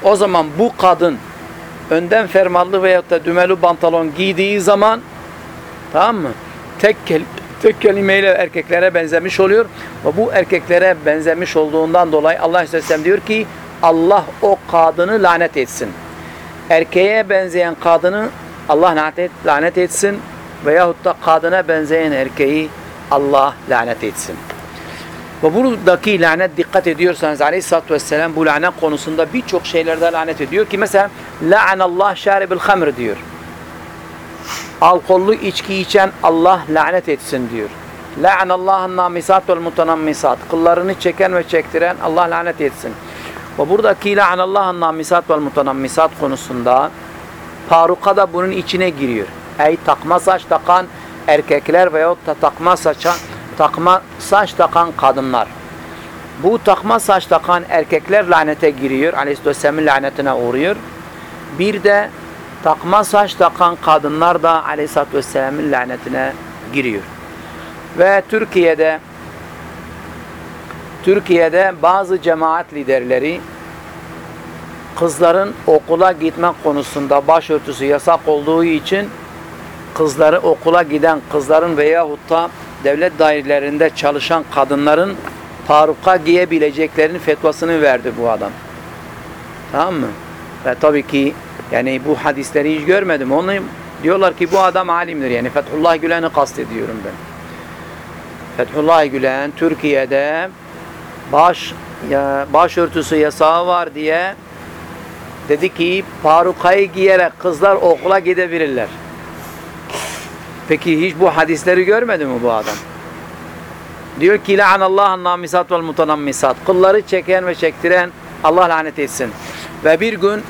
[SPEAKER 1] O zaman bu kadın önden fermallı veyahut da dümeli pantolon giydiği zaman tamam mı? Tek, kel tek kelimeyle erkeklere benzemiş oluyor. Ve bu erkeklere benzemiş olduğundan dolayı Allah Aleyhisselam diyor ki Allah o kadını lanet etsin. Erkeğe benzeyen kadını Allah lanet, etsin veyahut da kadına benzeyen erkeği Allah lanet etsin. Ve buradaki lanet dikkat ediyorsanız aleyhissalatü vesselam bu lanet konusunda birçok şeylerde lanet ediyor ki mesela la'anallah şaribil hamr diyor. Alkollü içki içen Allah lanet etsin diyor. La'anallahın namisat vel mutanammisat. Kıllarını çeken ve çektiren Allah lanet etsin. Ve buradaki la'anallahın namisat vel mutanammisat konusunda paruka da bunun içine giriyor. Ey takma saç takan erkekler veyahut da takma saça takma saç takan kadınlar. Bu takma saç takan erkekler lanete giriyor. Aleyhisselam'ın lanetine uğruyor. Bir de takma saç takan kadınlar da Aleyhisselatü Vesselam'ın lanetine giriyor. Ve Türkiye'de Türkiye'de bazı cemaat liderleri kızların okula gitmek konusunda başörtüsü yasak olduğu için kızları okula giden kızların veyahut da devlet dairelerinde çalışan kadınların paruka giyebileceklerinin fetvasını verdi bu adam. Tamam mı? Ve tabii ki yani bu hadisleri hiç görmedim. Onu diyorlar ki bu adam alimdir. Yani Fethullah Gülen'i kastediyorum ben. Fethullah Gülen Türkiye'de baş başörtüsü yasağı var diye dedi ki parukayı giyerek kızlar okula gidebilirler. Peki hiç bu hadisleri görmedi mi bu adam? Diyor ki la'anallahın namisat vel mutanammisat. Kılları çeken ve çektiren Allah lanet etsin. Ve bir gün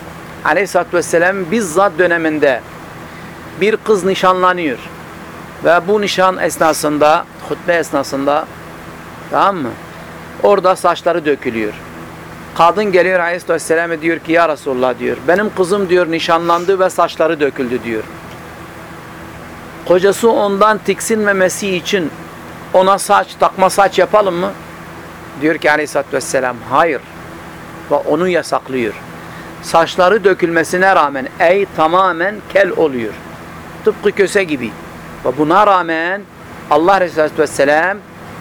[SPEAKER 1] aleyhissalatü vesselam bizzat döneminde bir kız nişanlanıyor. Ve bu nişan esnasında, hutbe esnasında tamam mı? Orada saçları dökülüyor. Kadın geliyor aleyhisselam'a diyor ki ya Resulullah diyor. Benim kızım diyor nişanlandı ve saçları döküldü diyor. Kocası ondan tiksinmemesi için ona saç, takma saç yapalım mı? Diyor ki aleyhissalatü vesselam hayır. Ve onu yasaklıyor. Saçları dökülmesine rağmen ey tamamen kel oluyor. Tıpkı köse gibi. Ve buna rağmen Allah Resulü Vesselam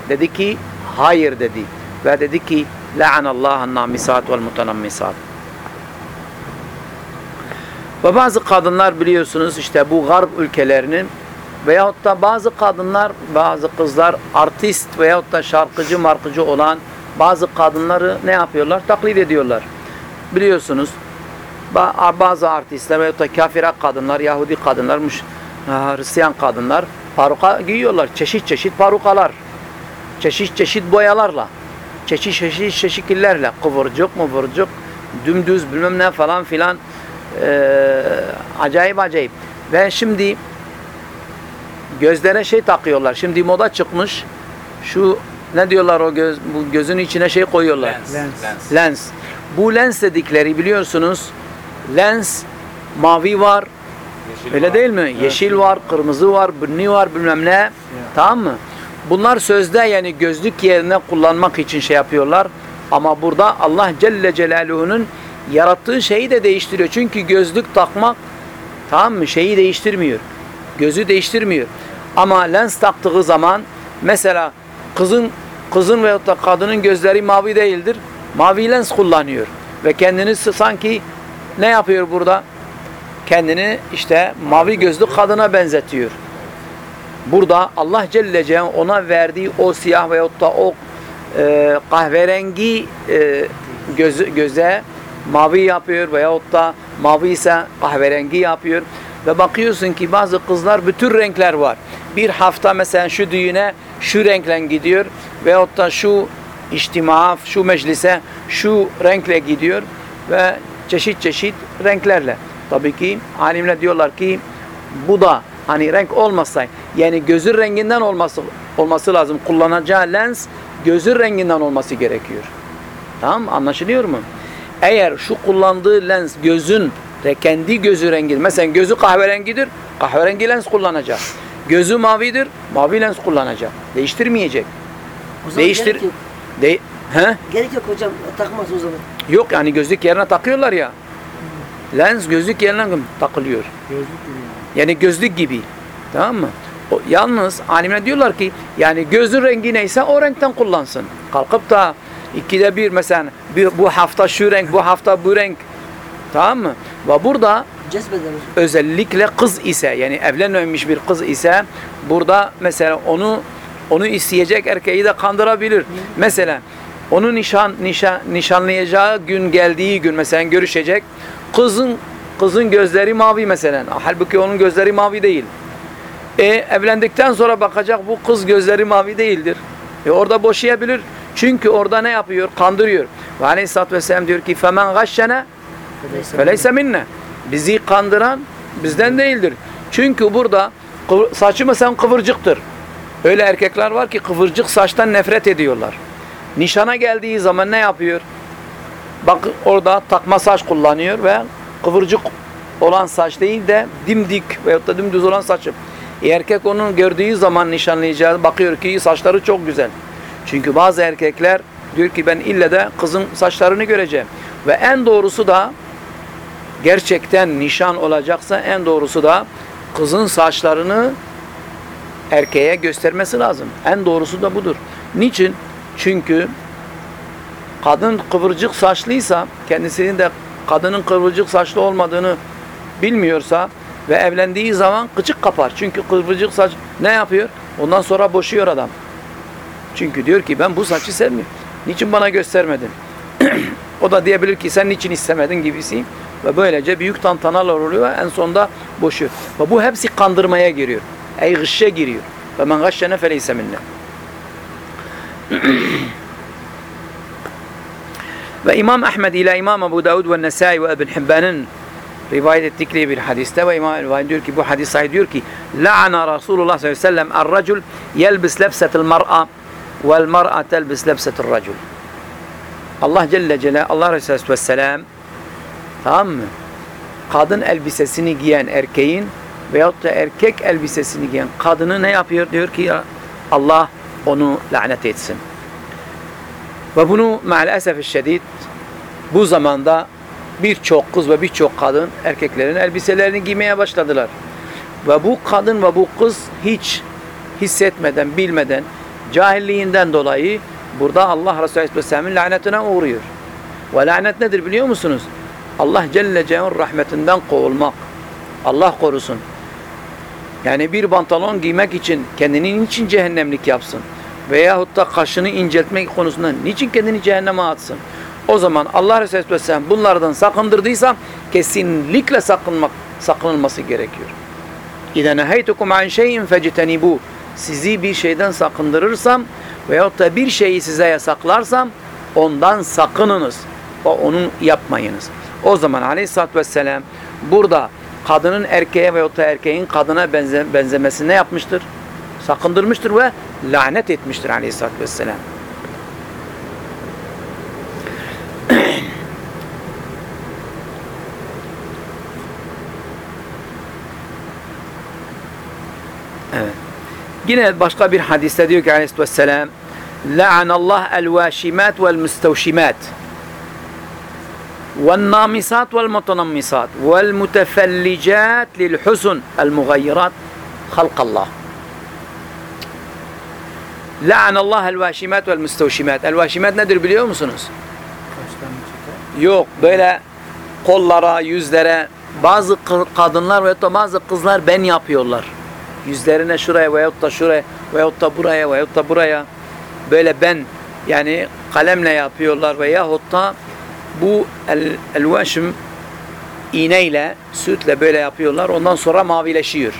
[SPEAKER 1] dedi ki hayır dedi. Ve dedi ki la'anallahın namisat vel mutanammisat. Ve bazı kadınlar biliyorsunuz işte bu garp ülkelerinin veyahut da bazı kadınlar, bazı kızlar artist veyahut da şarkıcı markıcı olan bazı kadınları ne yapıyorlar? Taklit ediyorlar. Biliyorsunuz ba- bazı artistler veyahut da kafire kadınlar, Yahudi kadınlar, Hristiyan kadınlar paruka giyiyorlar. Çeşit çeşit parukalar. Çeşit çeşit boyalarla. Çeşit çeşit şekillerle. Kıvırcık mıvırcık, dümdüz bilmem ne falan filan. Ee, acayip acayip. Ve şimdi gözlere şey takıyorlar. Şimdi moda çıkmış. Şu ne diyorlar o göz, bu gözün içine şey koyuyorlar.
[SPEAKER 3] Lens.
[SPEAKER 2] Lens.
[SPEAKER 3] Lens.
[SPEAKER 1] Lens. Bu lens dedikleri biliyorsunuz lens mavi var.
[SPEAKER 3] Yeşil
[SPEAKER 1] Öyle
[SPEAKER 3] var.
[SPEAKER 1] değil mi?
[SPEAKER 3] Evet.
[SPEAKER 1] Yeşil var, kırmızı var, burni var bilmem ne. Tamam mı? Bunlar sözde yani gözlük yerine kullanmak için şey yapıyorlar. Ama burada Allah Celle Celaluhu'nun yarattığı şeyi de değiştiriyor. Çünkü gözlük takmak tamam mı? Şeyi değiştirmiyor. Gözü değiştirmiyor. Ama lens taktığı zaman mesela kızın kızın veyahut da kadının gözleri mavi değildir. Mavi lens kullanıyor. Ve kendini sanki ne yapıyor burada? kendini işte mavi gözlü kadına benzetiyor. Burada Allah Celle Celaluhu ona verdiği o siyah veyahut da o e, kahverengi e, göz, göze mavi yapıyor veyahut da mavi ise kahverengi yapıyor. Ve bakıyorsun ki bazı kızlar bütün renkler var. Bir hafta mesela şu düğüne şu renkle gidiyor veyahut da şu içtimaa, şu meclise şu renkle gidiyor ve çeşit çeşit renklerle. Tabii ki alimler diyorlar ki bu da hani renk olmasa yani gözün renginden olması olması lazım. Kullanacağı lens gözün renginden olması gerekiyor. Tamam? Anlaşılıyor mu? Eğer şu kullandığı lens gözün kendi gözü rengi mesela gözü kahverengidir kahverengi lens kullanacak. Gözü mavidir mavi lens kullanacak. Değiştirmeyecek.
[SPEAKER 4] O zaman
[SPEAKER 1] Değiştir.
[SPEAKER 4] Gerek yok.
[SPEAKER 1] De He?
[SPEAKER 4] Gerek yok hocam. Takmaz o zaman.
[SPEAKER 1] Yok yani gözlük yerine takıyorlar ya. Lens gözlük yerine takılıyor.
[SPEAKER 2] Gözlük gibi.
[SPEAKER 1] Yani gözlük gibi. Tamam mı? O, yalnız alimler diyorlar ki yani gözün rengi neyse o renkten kullansın. Kalkıp da ikide bir mesela bir, bu hafta şu renk, bu hafta bu renk. Tamam mı? Ve burada özellikle kız ise yani evlenmemiş bir kız ise burada mesela onu Onu isteyecek erkeği de kandırabilir. Mesela onu nişan, nişan nişanlayacağı gün geldiği gün mesela görüşecek. Kızın kızın gözleri mavi mesela. Halbuki onun gözleri mavi değil. E, evlendikten sonra bakacak bu kız gözleri mavi değildir. E, orada boşayabilir. Çünkü orada ne yapıyor? Kandırıyor. Ve aleyhissalatü vesselam diyor ki فَمَنْ غَشَّنَا فَلَيْسَ minne. Bizi kandıran bizden değildir. Çünkü burada kıvır- saçı mesela kıvırcıktır. Öyle erkekler var ki kıvırcık saçtan nefret ediyorlar. Nişana geldiği zaman ne yapıyor? Bak orada takma saç kullanıyor ve kıvırcık olan saç değil de dimdik veyahut da dümdüz olan saçı. Erkek onun gördüğü zaman nişanlayacağı bakıyor ki saçları çok güzel. Çünkü bazı erkekler diyor ki ben ille de kızın saçlarını göreceğim. Ve en doğrusu da gerçekten nişan olacaksa en doğrusu da kızın saçlarını erkeğe göstermesi lazım. En doğrusu da budur. Niçin? Çünkü kadın kıvırcık saçlıysa kendisinin de kadının kıvırcık saçlı olmadığını bilmiyorsa ve evlendiği zaman kıçık kapar. Çünkü kıvırcık saç ne yapıyor? Ondan sonra boşuyor adam. Çünkü diyor ki ben bu saçı sevmiyorum. Niçin bana göstermedin? o da diyebilir ki sen niçin istemedin gibisi. Ve böylece büyük tantanalar oluyor ve en sonunda boşuyor. Ve bu hepsi kandırmaya giriyor. Ey gışşe giriyor. Ve men gışşene feleyse minne. Ve İmam Ahmed ile İmam Ebu Davud ve Nesai ve Ebn Hibban'ın rivayet ettikleri bir hadiste ve İmam Elvani diyor ki bu hadis sahih diyor ki La'ana Resulullah sallallahu aleyhi ve sellem er-racul yelbis lebsetel mar'a vel mar'a telbis lebsetel racul Allah Celle Celle Allah Resulü Vesselam tamam mı? Kadın elbisesini giyen erkeğin veyahut da erkek elbisesini giyen kadını ne yapıyor? Diyor ki Allah onu lanet etsin. Ve bunu maalesef şiddet bu zamanda birçok kız ve birçok kadın erkeklerin elbiselerini giymeye başladılar. Ve bu kadın ve bu kız hiç hissetmeden, bilmeden, cahilliğinden dolayı burada Allah Resulü Aleyhisselam'ın lanetine uğruyor. Ve lanet nedir biliyor musunuz? Allah Celle Celaluhu'nun rahmetinden kovulmak. Allah korusun. Yani bir pantolon giymek için kendini niçin cehennemlik yapsın? Veyahut da kaşını inceltmek konusunda niçin kendini cehenneme atsın? O zaman Allah Resulü Aleyhisselam bunlardan sakındırdıysa kesinlikle sakınmak, sakınılması gerekiyor. İde nehaytukum an şeyin fectenibu. Sizi bir şeyden sakındırırsam veyahut da bir şeyi size yasaklarsam ondan sakınınız ve onu yapmayınız. O zaman Aleyhisselatü Vesselam burada kadının erkeğe veyahut da erkeğin kadına benze, benzemesini ne yapmıştır? Sakındırmıştır ve lanet etmiştir Aleyhisselatü Vesselam. Yine başka bir hadiste diyor ki Aleyhisselatü Vesselam La'anallah el-vaşimat vel-müstevşimat والنامصات والمتنمصات والمتفلجات للحسن المغيرات خلق الله لعن الله الواشمات والمستوشمات الواشمات nedir biliyor musunuz? Yok böyle kollara, yüzlere bazı kadınlar veyahut da bazı kızlar ben yapıyorlar. Yüzlerine şuraya veyahut da şuraya veyahut da buraya veyahut da buraya böyle ben yani kalemle yapıyorlar veyahut da bu el, elvaşım iğneyle, sütle böyle yapıyorlar. Ondan sonra mavileşiyor.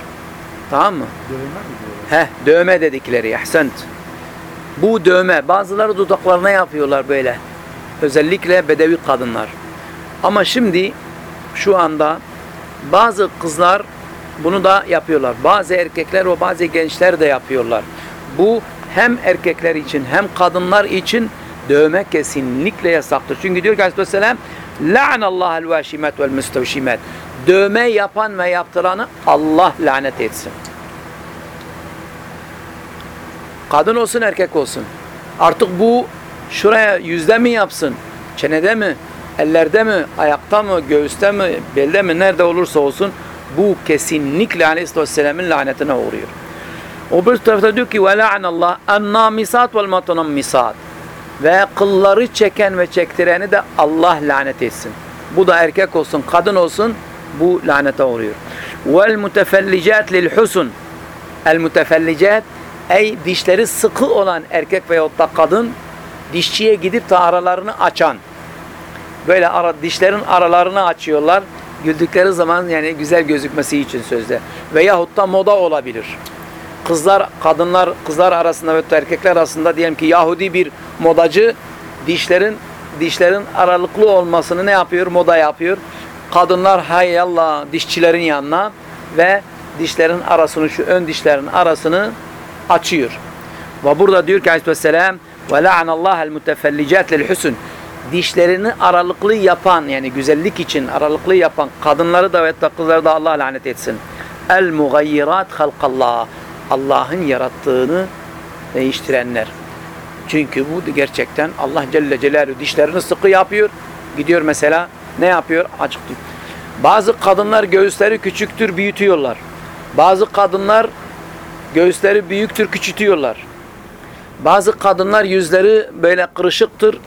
[SPEAKER 1] Tamam mı?
[SPEAKER 3] Dövme mi diyorlar?
[SPEAKER 1] Heh, dövme dedikleri. Ahsent. Bu dövme. Bazıları dudaklarına yapıyorlar böyle. Özellikle bedevi kadınlar. Ama şimdi şu anda bazı kızlar bunu da yapıyorlar. Bazı erkekler ve bazı gençler de yapıyorlar. Bu hem erkekler için hem kadınlar için dövme kesinlikle yasaktır. Çünkü diyor ki Aleyhisselam La'nallahu el-vaşimet vel müstevşimet Dövme yapan ve yaptıranı Allah lanet etsin. Kadın olsun erkek olsun. Artık bu şuraya yüzde mi yapsın? Çenede mi? Ellerde mi? Ayakta mı? Göğüste mi? Belde mi? Nerede olursa olsun bu kesinlikle Aleyhisselam'ın lanetine uğruyor. O bir tarafta diyor ki وَلَعْنَ اللّٰهِ اَنَّامِسَاتْ وَالْمَتَنَمِّسَاتِ Ve kılları çeken ve çektireni de Allah lanet etsin. Bu da erkek olsun, kadın olsun bu lanete uğruyor. وَالْمُتَفَلِّجَاتْ لِلْحُسُنِ El-mütefellicat Ey dişleri sıkı olan erkek veyahut da kadın dişçiye gidip de aralarını açan. Böyle ara, dişlerin aralarını açıyorlar. Güldükleri zaman yani güzel gözükmesi için sözde. Veyahut da moda olabilir. Kızlar, kadınlar, kızlar arasında ve erkekler arasında diyelim ki Yahudi bir modacı dişlerin dişlerin aralıklı olmasını ne yapıyor? Moda yapıyor. Kadınlar hay Allah dişçilerin yanına ve dişlerin arasını şu ön dişlerin arasını açıyor. Ve burada diyor ki Aleyhisselam ve la'anallahel mutefellicat lil husn dişlerini aralıklı yapan yani güzellik için aralıklı yapan kadınları da ve kızları da Allah lanet etsin. El mugayyirat halkallah Allah'ın yarattığını değiştirenler. Çünkü bu gerçekten Allah Celle Celaluhu dişlerini sıkı yapıyor. Gidiyor mesela ne yapıyor? Açık. Bazı kadınlar göğüsleri küçüktür büyütüyorlar. Bazı kadınlar göğüsleri büyüktür küçültüyorlar. Bazı kadınlar yüzleri böyle kırışıktır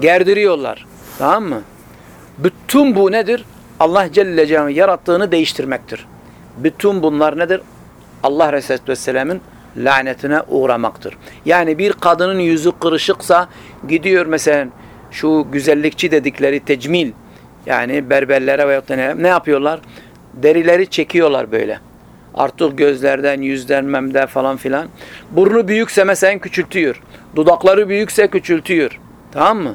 [SPEAKER 1] gerdiriyorlar. Tamam mı? Bütün bu nedir? Allah Celle Celaluhu yarattığını değiştirmektir. Bütün bunlar nedir? Allah Resulü Vesselam'ın lanetine uğramaktır. Yani bir kadının yüzü kırışıksa gidiyor mesela şu güzellikçi dedikleri tecmil yani berberlere da ne, ne yapıyorlar? Derileri çekiyorlar böyle. Artık gözlerden, yüzden, memde falan filan. Burnu büyükse mesela küçültüyor. Dudakları büyükse küçültüyor. Tamam mı?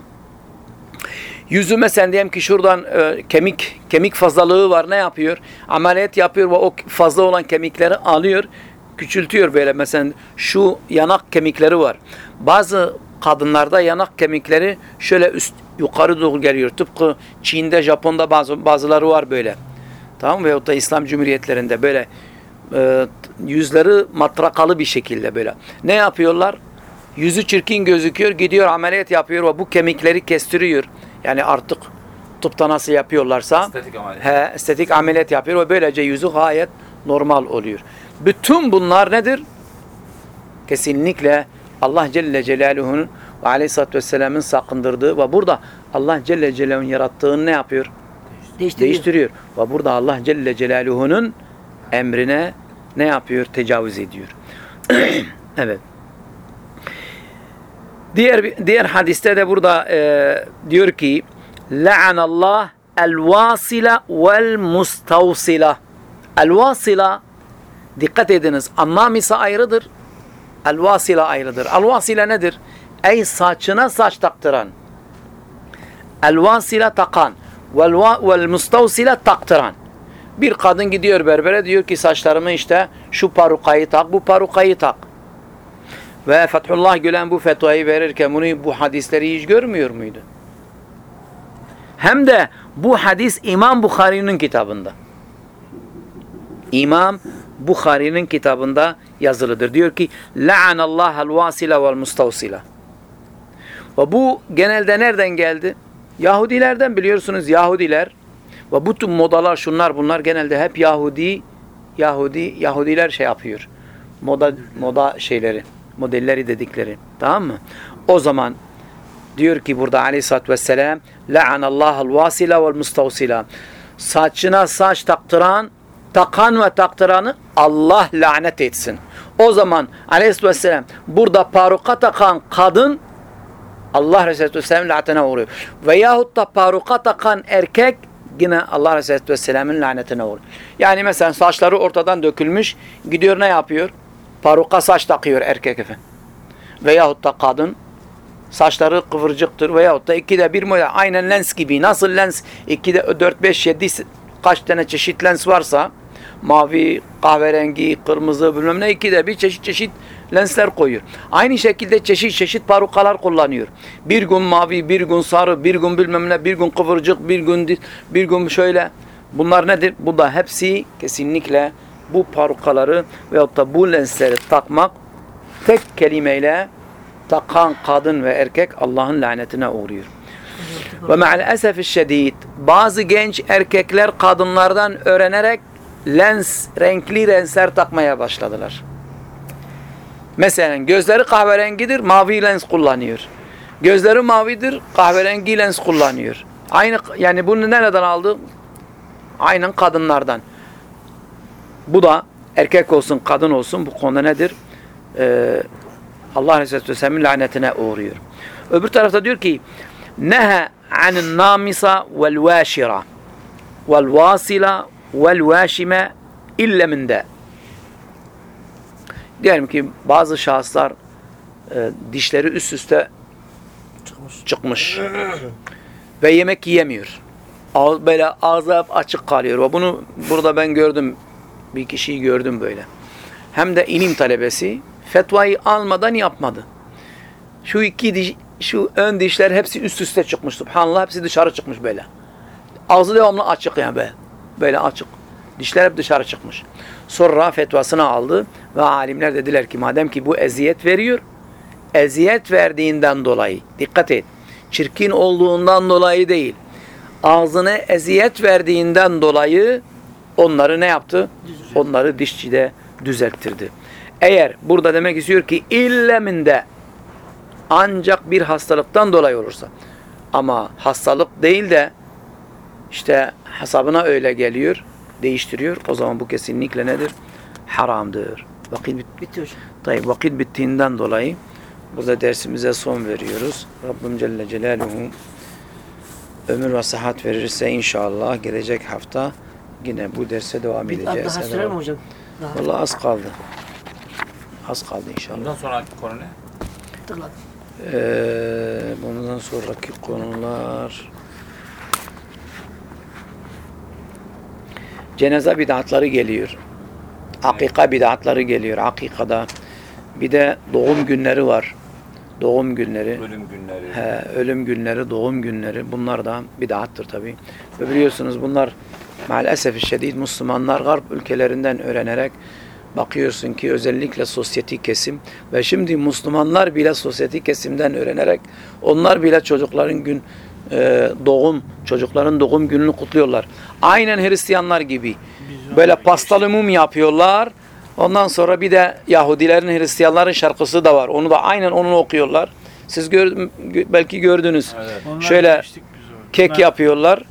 [SPEAKER 1] Yüzü mesela diyelim ki şuradan e, kemik kemik fazlalığı var ne yapıyor? Ameliyat yapıyor ve o fazla olan kemikleri alıyor, küçültüyor böyle mesela şu yanak kemikleri var. Bazı kadınlarda yanak kemikleri şöyle üst yukarı doğru geliyor. Tıpkı Çin'de, Japon'da bazı bazıları var böyle. Tamam mı? Veyahut da İslam Cumhuriyetlerinde böyle e, yüzleri matrakalı bir şekilde böyle. Ne yapıyorlar? Yüzü çirkin gözüküyor, gidiyor ameliyat yapıyor ve bu kemikleri kestiriyor. Yani artık tıpta nasıl yapıyorlarsa
[SPEAKER 3] Estetik ameliyat.
[SPEAKER 1] he, estetik ameliyat yapıyor ve böylece yüzü gayet normal oluyor. Bütün bunlar nedir? Kesinlikle Allah Celle Celaluhu'nun ve Aleyhisselatü Vesselam'ın sakındırdığı ve burada Allah Celle Celaluhu'nun yarattığını ne yapıyor?
[SPEAKER 4] Değiştiriyor.
[SPEAKER 1] Değiştiriyor. Ve burada Allah Celle Celaluhu'nun emrine ne yapıyor? Tecavüz ediyor. evet. Diğer diğer hadiste de burada e, diyor ki la'anallah el-vasila vel mustavsila. El-vasila dikkat ediniz annamisa ayrıdır. El-vasila ayrıdır. El-vasila nedir? Ey saçına saç taktıran. El-vasila takan. Vel, vel mustavsila taktıran. Bir kadın gidiyor berbere diyor ki saçlarımı işte şu parukayı tak, bu parukayı tak. Ve Fethullah Gülen bu fetvayı verirken bunu bu hadisleri hiç görmüyor muydu? Hem de bu hadis İmam Bukhari'nin kitabında. İmam Bukhari'nin kitabında yazılıdır. Diyor ki La'anallahal vasila vel mustavsila. Ve bu genelde nereden geldi? Yahudilerden biliyorsunuz Yahudiler ve bu tüm modalar şunlar bunlar genelde hep Yahudi Yahudi Yahudiler şey yapıyor. Moda moda şeyleri, modelleri dedikleri. Tamam mı? O zaman diyor ki burada Aleyhisselatü Vesselam La'anallahal vasila vel mustavsila. Saçına saç taktıran, takan ve taktıranı Allah lanet etsin. O zaman Aleyhisselatü Vesselam burada paruka takan kadın Allah Resulü Vesselam'ın lanetine uğruyor. Veyahut da paruka takan erkek yine Allah Resulü Vesselam'ın lanetine uğruyor. Yani mesela saçları ortadan dökülmüş gidiyor ne yapıyor? Paruka saç takıyor erkek efendim. Veyahut da kadın saçları kıvırcıktır veyahut da ikide bir model aynen lens gibi. Nasıl lens ikide 4 5 7 kaç tane çeşit lens varsa mavi, kahverengi, kırmızı bilmem ne ikide bir çeşit çeşit lensler koyuyor. Aynı şekilde çeşit çeşit parukalar kullanıyor. Bir gün mavi, bir gün sarı, bir gün bilmem ne, bir gün kıvırcık, bir gün bir gün şöyle. Bunlar nedir? Bu da hepsi kesinlikle bu parukaları veyahut da bu lensleri takmak tek kelimeyle takan kadın ve erkek Allah'ın lanetine uğruyor. Ve maalesef şiddet bazı genç erkekler kadınlardan öğrenerek lens, renkli lensler takmaya başladılar. Mesela gözleri kahverengidir, mavi lens kullanıyor. Gözleri mavidir, kahverengi lens kullanıyor. Aynı yani bunu nereden aldı? Aynen kadınlardan. Bu da erkek olsun, kadın olsun bu konuda nedir? e, Allah Aleyhisselatü Vesselam'ın lanetine uğruyor. Öbür tarafta diyor ki neha anin namisa vel vâşira vel vasila vel vâşime illa min de. Diyelim ki bazı şahıslar e, dişleri üst üste
[SPEAKER 2] Çıkmış.
[SPEAKER 1] çıkmış ve yemek yiyemiyor. Ağız, böyle ağzı açık kalıyor. Bunu burada ben gördüm. Bir kişiyi gördüm böyle. Hem de ilim talebesi fetvayı almadan yapmadı. Şu iki diş, şu ön dişler hepsi üst üste çıkmış. Subhanallah hepsi dışarı çıkmış böyle. Ağzı devamlı açık yani böyle. Böyle açık. Dişler hep dışarı çıkmış. Sonra fetvasını aldı ve alimler dediler ki madem ki bu eziyet veriyor, eziyet verdiğinden dolayı, dikkat et, çirkin olduğundan dolayı değil, ağzına eziyet verdiğinden dolayı onları ne yaptı? Onları dişçide düzelttirdi. Eğer burada demek istiyor ki illeminde ancak bir hastalıktan dolayı olursa ama hastalık değil de işte hesabına öyle geliyor, değiştiriyor. O zaman bu kesinlikle nedir? Haramdır. Vakit bit
[SPEAKER 4] Bitti hocam.
[SPEAKER 1] Tayyip vakit bittiğinden dolayı burada dersimize son veriyoruz. Rabbim Celle Celaluhu ömür ve sıhhat verirse inşallah gelecek hafta yine bu derse devam
[SPEAKER 4] Bir
[SPEAKER 1] edeceğiz.
[SPEAKER 4] daha sürer mi hocam? Daha.
[SPEAKER 1] Vallahi az kaldı. Az kaldı inşallah.
[SPEAKER 3] Ondan sonraki konu ne?
[SPEAKER 4] Tıkla.
[SPEAKER 1] Ee, bundan sonraki konular cenaze bid'atları geliyor. Akika bid'atları geliyor. Akikada bir de doğum günleri var. Doğum günleri.
[SPEAKER 3] Ölüm günleri.
[SPEAKER 1] He, ölüm günleri, doğum günleri bunlar da bid'attır tabi. Ve biliyorsunuz bunlar maalesef şiddet Müslümanlar Garp ülkelerinden öğrenerek bakıyorsun ki özellikle sosyetik kesim ve şimdi Müslümanlar bile sosyetik kesimden öğrenerek onlar bile çocukların gün e, doğum çocukların doğum gününü kutluyorlar. Aynen Hristiyanlar gibi. Böyle pastalı mum yapıyorlar. Ondan sonra bir de Yahudilerin Hristiyanların şarkısı da var. Onu da aynen onu okuyorlar. Siz gör, gö- belki gördünüz.
[SPEAKER 3] Evet.
[SPEAKER 1] Şöyle kek yapıyorlar.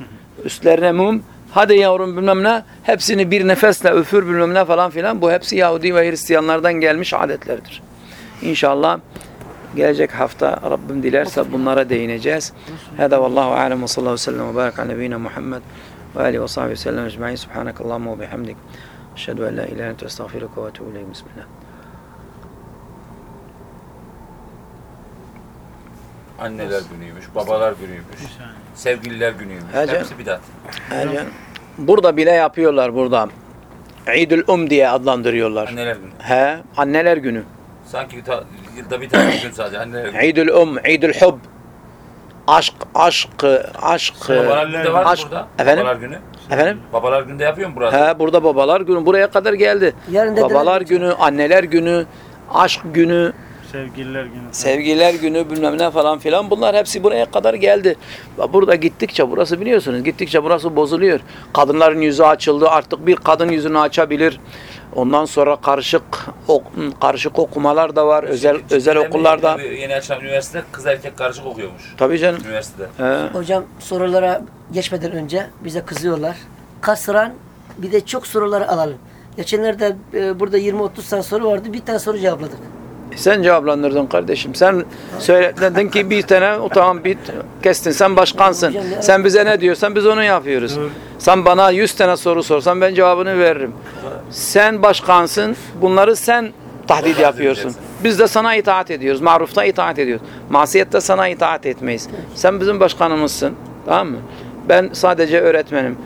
[SPEAKER 1] Üstlerine mum. Hadi yavrum bilmem ne. Hepsini bir nefesle öfür bilmem ne falan filan. Bu hepsi Yahudi ve Hristiyanlardan gelmiş adetlerdir. İnşallah gelecek hafta Rabbim dilerse bunlara değineceğiz. Hada vallahu alem ve sallallahu sellem ve barik ala nebiyyina Muhammed ve alihi ve sahbihi sellem ecma'in. Subhanakallahumma ve bihamdik. Eşhedü en la ilahe illa ente estağfiruke ve etûbü ileyk. Bismillah.
[SPEAKER 3] Anneler günüymüş, babalar günüymüş, sevgililer günüymüş.
[SPEAKER 1] Hacı.
[SPEAKER 3] Hepsi bidat.
[SPEAKER 1] Yani burada bile yapıyorlar burada. İdül Um diye adlandırıyorlar.
[SPEAKER 3] Anneler günü.
[SPEAKER 1] He, anneler günü.
[SPEAKER 3] Sanki ta, yılda bir tane gün sadece anneler günü.
[SPEAKER 1] İdül Um, İdül Hub. Aşk, aşk, aşk.
[SPEAKER 3] Babalar günü de var
[SPEAKER 1] Aşk-
[SPEAKER 3] burada?
[SPEAKER 1] Efendim?
[SPEAKER 3] Babalar günü.
[SPEAKER 1] Efendim?
[SPEAKER 3] Babalar günü de yapıyor mu burada?
[SPEAKER 1] He, burada babalar günü buraya kadar geldi.
[SPEAKER 4] Yarın
[SPEAKER 1] Babalar
[SPEAKER 4] günü,
[SPEAKER 1] anneler günü, aşk günü,
[SPEAKER 5] Sevgililer günü.
[SPEAKER 1] sevgiler günü bilmem ne falan filan bunlar hepsi buraya kadar geldi. Burada gittikçe burası biliyorsunuz gittikçe burası bozuluyor. Kadınların yüzü açıldı artık bir kadın yüzünü açabilir. Ondan sonra karışık ok- karışık okumalar da var özel
[SPEAKER 3] Cidden
[SPEAKER 1] özel okullarda.
[SPEAKER 3] Yeni açılan üniversite kız erkek karışık okuyormuş.
[SPEAKER 1] Tabii canım.
[SPEAKER 3] Üniversitede.
[SPEAKER 1] He.
[SPEAKER 4] Hocam sorulara geçmeden önce bize kızıyorlar. Kasıran bir de çok soruları alalım. Geçenlerde e, burada 20-30 tane soru vardı. Bir tane soru cevapladık.
[SPEAKER 1] Sen cevaplandırdın kardeşim. Sen söyledin ki bir tane tamam bir kestin. Sen başkansın. Sen bize ne diyorsan biz onu yapıyoruz. Sen bana 100 tane soru sorsan ben cevabını veririm. Sen başkansın. Bunları sen tahdit yapıyorsun. Biz de sana itaat ediyoruz. Marufta itaat ediyoruz. Masiyette sana itaat etmeyiz. Sen bizim başkanımızsın. Tamam mı? Ben sadece öğretmenim.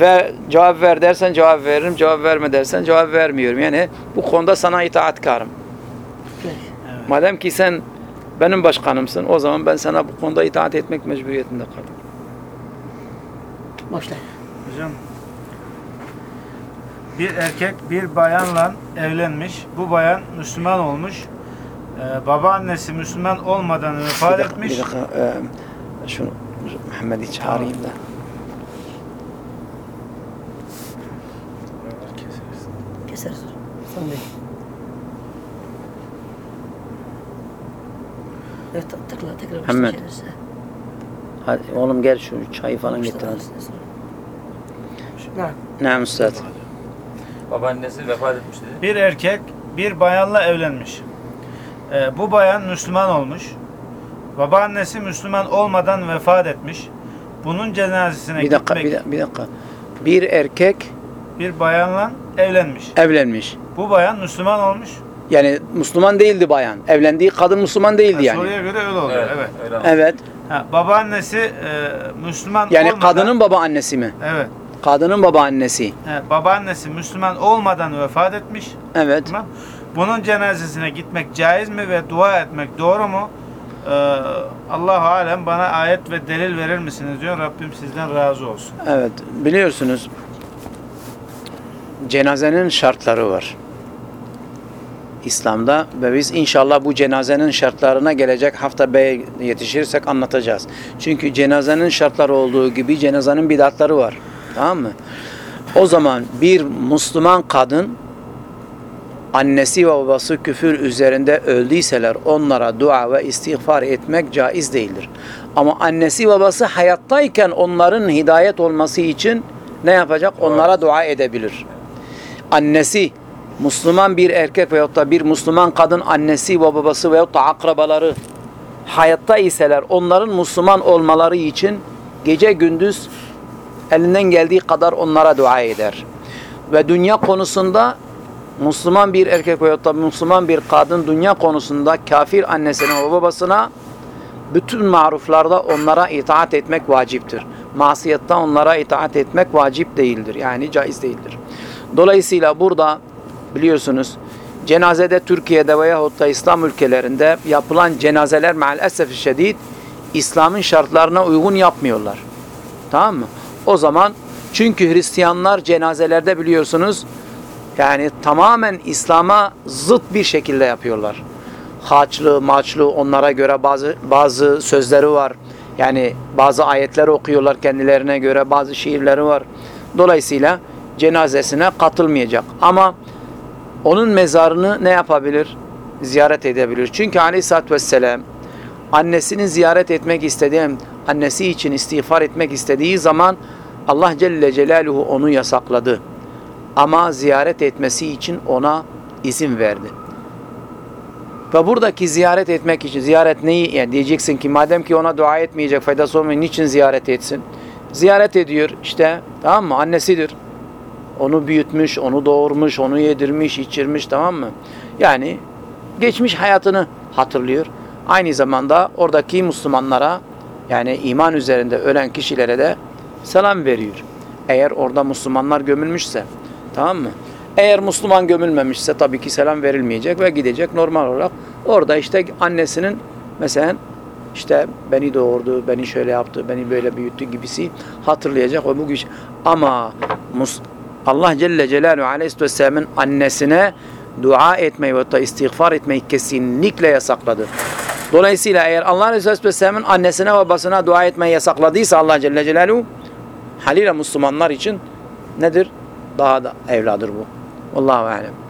[SPEAKER 1] Ve cevap ver dersen cevap veririm. Cevap verme dersen cevap vermiyorum. Yani bu konuda sana itaatkarım. Madem ki sen benim başkanımsın o zaman ben sana bu konuda itaat etmek mecburiyetinde kalırım.
[SPEAKER 4] Başlayın.
[SPEAKER 5] Hocam bir erkek bir bayanla evlenmiş. Bu bayan Müslüman olmuş. Ee, babaannesi Müslüman olmadan
[SPEAKER 1] Bir
[SPEAKER 5] vefat
[SPEAKER 1] dakika,
[SPEAKER 5] etmiş.
[SPEAKER 1] bir dakika e, şunu Muhammed'i çağırayım da.
[SPEAKER 4] Keseriz hocam. Son değil. Evet
[SPEAKER 1] Hemen.
[SPEAKER 4] şeylerse.
[SPEAKER 1] Hadi oğlum gel şu çayı falan getir. hadi.
[SPEAKER 4] Ne?
[SPEAKER 1] Üstad.
[SPEAKER 3] Babaannesi vefat etmiş dedi.
[SPEAKER 5] Bir erkek bir bayanla evlenmiş. Ee, bu bayan Müslüman olmuş. Babaannesi Müslüman olmadan vefat etmiş. Bunun cenazesine
[SPEAKER 1] Bir dakika,
[SPEAKER 5] gitmek
[SPEAKER 1] bir dakika, bir dakika. Bir erkek
[SPEAKER 5] bir bayanla evlenmiş.
[SPEAKER 1] evlenmiş.
[SPEAKER 5] Bu bayan Müslüman olmuş.
[SPEAKER 1] Yani Müslüman değildi bayan. Evlendiği kadın Müslüman değildi yani.
[SPEAKER 5] Soruya göre öyle oluyor.
[SPEAKER 3] Evet.
[SPEAKER 5] Evet.
[SPEAKER 3] öyle.
[SPEAKER 1] Evet.
[SPEAKER 5] Ha, babaannesi e, Müslüman
[SPEAKER 1] Yani
[SPEAKER 5] olmadan
[SPEAKER 1] kadının baba annesi mi?
[SPEAKER 5] Evet.
[SPEAKER 1] Kadının baba annesi.
[SPEAKER 5] He, babaannesi Müslüman olmadan vefat etmiş.
[SPEAKER 1] Evet.
[SPEAKER 5] Tamam. Bunun cenazesine gitmek caiz mi ve dua etmek doğru mu? Ee, Allah alem bana ayet ve delil verir misiniz diyor. Rabbim sizden razı olsun.
[SPEAKER 1] Evet. Biliyorsunuz cenazenin şartları var. İslam'da ve biz inşallah bu cenazenin şartlarına gelecek hafta B'ye yetişirsek anlatacağız. Çünkü cenazenin şartları olduğu gibi cenazenin bidatları var. Tamam mı? O zaman bir Müslüman kadın annesi ve babası küfür üzerinde öldüyseler onlara dua ve istiğfar etmek caiz değildir. Ama annesi babası hayattayken onların hidayet olması için ne yapacak? Onlara dua edebilir. Annesi Müslüman bir erkek veyahut da bir Müslüman kadın annesi ve babası veyahut da akrabaları hayatta iseler onların Müslüman olmaları için gece gündüz elinden geldiği kadar onlara dua eder. Ve dünya konusunda Müslüman bir erkek veyahut da Müslüman bir kadın dünya konusunda kafir annesine ve babasına bütün maruflarda onlara itaat etmek vaciptir. Masiyette onlara itaat etmek vacip değildir. Yani caiz değildir. Dolayısıyla burada biliyorsunuz cenazede Türkiye'de veyahut da İslam ülkelerinde yapılan cenazeler maalesef şiddet İslam'ın şartlarına uygun yapmıyorlar. Tamam mı? O zaman çünkü Hristiyanlar cenazelerde biliyorsunuz yani tamamen İslam'a zıt bir şekilde yapıyorlar. Haçlı, maçlı onlara göre bazı bazı sözleri var. Yani bazı ayetler okuyorlar kendilerine göre, bazı şiirleri var. Dolayısıyla cenazesine katılmayacak. Ama onun mezarını ne yapabilir? Ziyaret edebilir. Çünkü aleyhissalatü vesselam annesini ziyaret etmek istediği, annesi için istiğfar etmek istediği zaman Allah Celle Celaluhu onu yasakladı. Ama ziyaret etmesi için ona izin verdi. Ve buradaki ziyaret etmek için, ziyaret neyi? Yani diyeceksin ki madem ki ona dua etmeyecek, faydası olmuyor, niçin ziyaret etsin? Ziyaret ediyor işte, tamam mı? Annesidir. Onu büyütmüş, onu doğurmuş, onu yedirmiş, içirmiş, tamam mı? Yani geçmiş hayatını hatırlıyor. Aynı zamanda oradaki Müslümanlara, yani iman üzerinde ölen kişilere de selam veriyor. Eğer orada Müslümanlar gömülmüşse, tamam mı? Eğer Müslüman gömülmemişse tabii ki selam verilmeyecek ve gidecek normal olarak. Orada işte annesinin mesela işte beni doğurdu, beni şöyle yaptı, beni böyle büyüttü gibisi hatırlayacak ve bu. Ama Mus Allah Celle Celaluhu Aleyhisselam'ın annesine dua etmeyi ve da istiğfar etmeyi kesinlikle yasakladı. Dolayısıyla eğer Allah Resulü Aleyhisselam'ın annesine babasına dua etmeyi yasakladıysa Allah Celle Celaluhu haliyle Müslümanlar için nedir? Daha da evladır bu. Allahu alem.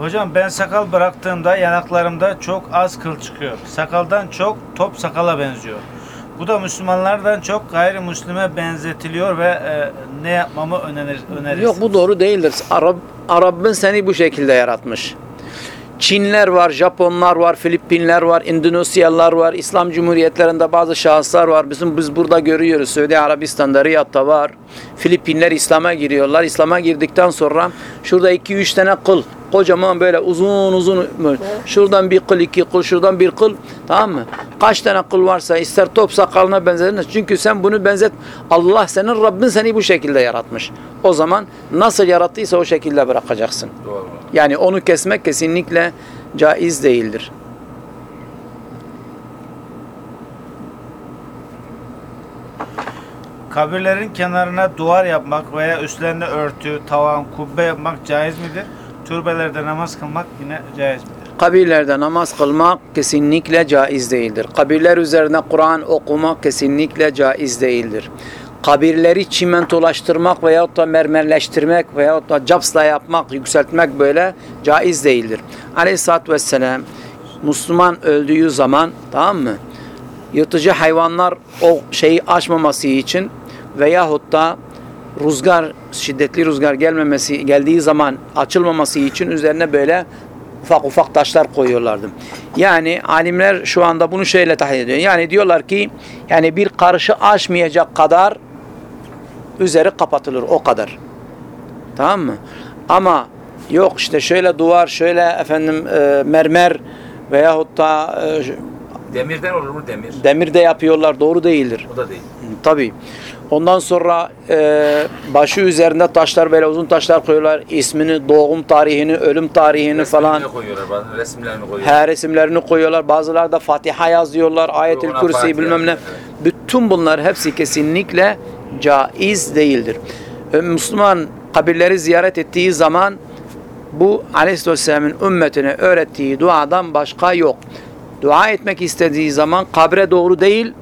[SPEAKER 5] Hocam ben sakal bıraktığımda yanaklarımda çok az kıl çıkıyor. Sakaldan çok top sakala benziyor. Bu da Müslümanlardan çok gayrimüslime benzetiliyor ve e, ne yapmamı önerir, önerirsin?
[SPEAKER 1] Yok bu doğru değildir. Arap Arap'ın seni bu şekilde yaratmış. Çinler var, Japonlar var, Filipinler var, Endonezyalılar var, İslam Cumhuriyetlerinde bazı şahıslar var. Bizim biz burada görüyoruz. Suudi Arabistan'da, Riyad'da var. Filipinler İslam'a giriyorlar. İslam'a girdikten sonra şurada iki üç tane kıl. Kocaman böyle uzun uzun şuradan bir kıl, iki kıl, şuradan bir kıl. Tamam mı? Kaç tane kıl varsa ister top sakalına benzer. Çünkü sen bunu benzet. Allah senin Rabbin seni bu şekilde yaratmış. O zaman nasıl yarattıysa o şekilde bırakacaksın.
[SPEAKER 3] Doğru.
[SPEAKER 1] Yani onu kesmek kesinlikle caiz değildir.
[SPEAKER 5] Kabirlerin kenarına duvar yapmak veya üstlerine örtü, tavan, kubbe yapmak caiz midir? Türbelerde namaz kılmak yine caiz midir?
[SPEAKER 1] Kabirlerde namaz kılmak kesinlikle caiz değildir. Kabirler üzerine Kur'an okumak kesinlikle caiz değildir. Kabirleri çimentolaştırmak veyahut da mermerleştirmek veyahut da capsla yapmak, yükseltmek böyle caiz değildir. Aleyhisselatü Vesselam Müslüman öldüğü zaman tamam mı? Yırtıcı hayvanlar o şeyi açmaması için veyahut da rüzgar, şiddetli rüzgar gelmemesi, geldiği zaman açılmaması için üzerine böyle ufak ufak taşlar koyuyorlardı. Yani alimler şu anda bunu şöyle tahlil ediyor. Yani diyorlar ki yani bir karışı aşmayacak kadar üzeri kapatılır o kadar. Tamam mı? Ama yok işte şöyle duvar, şöyle efendim e, mermer veyahut da e,
[SPEAKER 3] Demirden olur mu demir?
[SPEAKER 1] demir de yapıyorlar doğru değildir.
[SPEAKER 3] O da değil.
[SPEAKER 1] Tabii. Ondan sonra e, başı üzerinde taşlar böyle uzun taşlar koyuyorlar. İsmini, doğum tarihini, ölüm tarihini falan.
[SPEAKER 3] Resimlerini koyuyorlar bazen resimlerini koyuyorlar.
[SPEAKER 1] Her resimlerini koyuyorlar. Bazıları da Fatiha yazıyorlar. Ayetül
[SPEAKER 3] Ona
[SPEAKER 1] Kürsi
[SPEAKER 3] Fatiha
[SPEAKER 1] bilmem ne.
[SPEAKER 3] yazıyor,
[SPEAKER 1] Bütün bunlar hepsi kesinlikle caiz değildir. E, Müslüman kabirleri ziyaret ettiği zaman bu Aleyhisselam'ın ümmetine öğrettiği duadan başka yok. Dua etmek istediği zaman kabre doğru değil,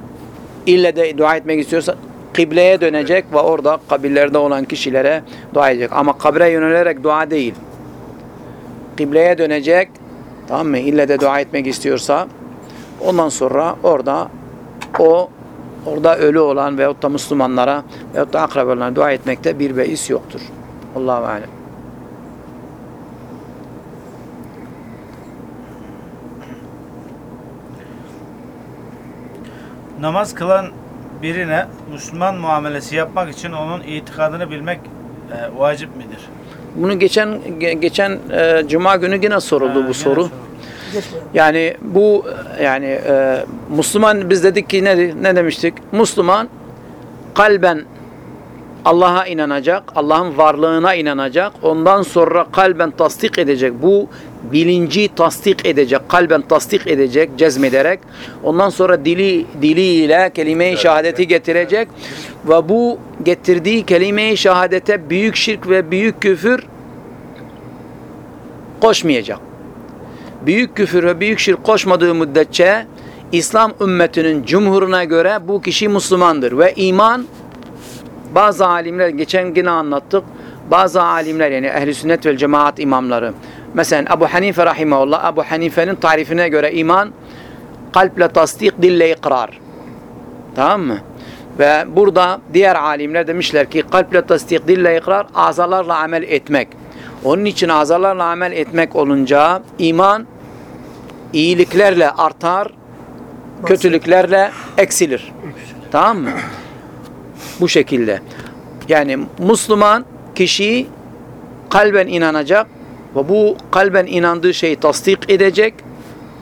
[SPEAKER 1] ille de dua etmek istiyorsa kıbleye dönecek ve orada kabirlerde olan kişilere dua edecek. Ama kabre yönelerek dua değil. Kıbleye dönecek, tamam mı? İlle de dua etmek istiyorsa ondan sonra orada o orada ölü olan veyahut da Müslümanlara veyahut da akrabalarına dua etmekte bir beis yoktur. Allahu alem.
[SPEAKER 5] Namaz kılan birine Müslüman muamelesi yapmak için onun itikadını bilmek e, vacip midir?
[SPEAKER 1] Bunu geçen ge- geçen e, cuma günü yine soruldu
[SPEAKER 5] Ha,
[SPEAKER 1] bu soru.
[SPEAKER 5] soruldu.
[SPEAKER 1] Yani bu yani e, Müslüman biz dedik ki ne ne demiştik? Müslüman kalben Allah'a inanacak, Allah'ın varlığına inanacak. Ondan sonra kalben tasdik edecek. Bu bilinci tasdik edecek, kalben tasdik edecek, cezmederek. Ondan sonra dili diliyle kelime-i şehadeti getirecek ve bu getirdiği kelime-i şehadete büyük şirk ve büyük küfür koşmayacak büyük küfür ve büyük şirk koşmadığı müddetçe İslam ümmetinin cumhuruna göre bu kişi Müslümandır ve iman bazı alimler geçen yine anlattık bazı alimler yani ehli sünnet vel cemaat imamları mesela Ebu Hanife rahimahullah Ebu Hanife'nin tarifine göre iman kalple tasdik dille ikrar tamam mı? Ve burada diğer alimler demişler ki kalple tasdik dille ikrar azalarla amel etmek. Onun için azalarla amel etmek olunca iman iyiliklerle artar, kötülüklerle eksilir. Tamam mı? Bu şekilde. Yani Müslüman kişi kalben inanacak ve bu kalben inandığı şeyi tasdik edecek,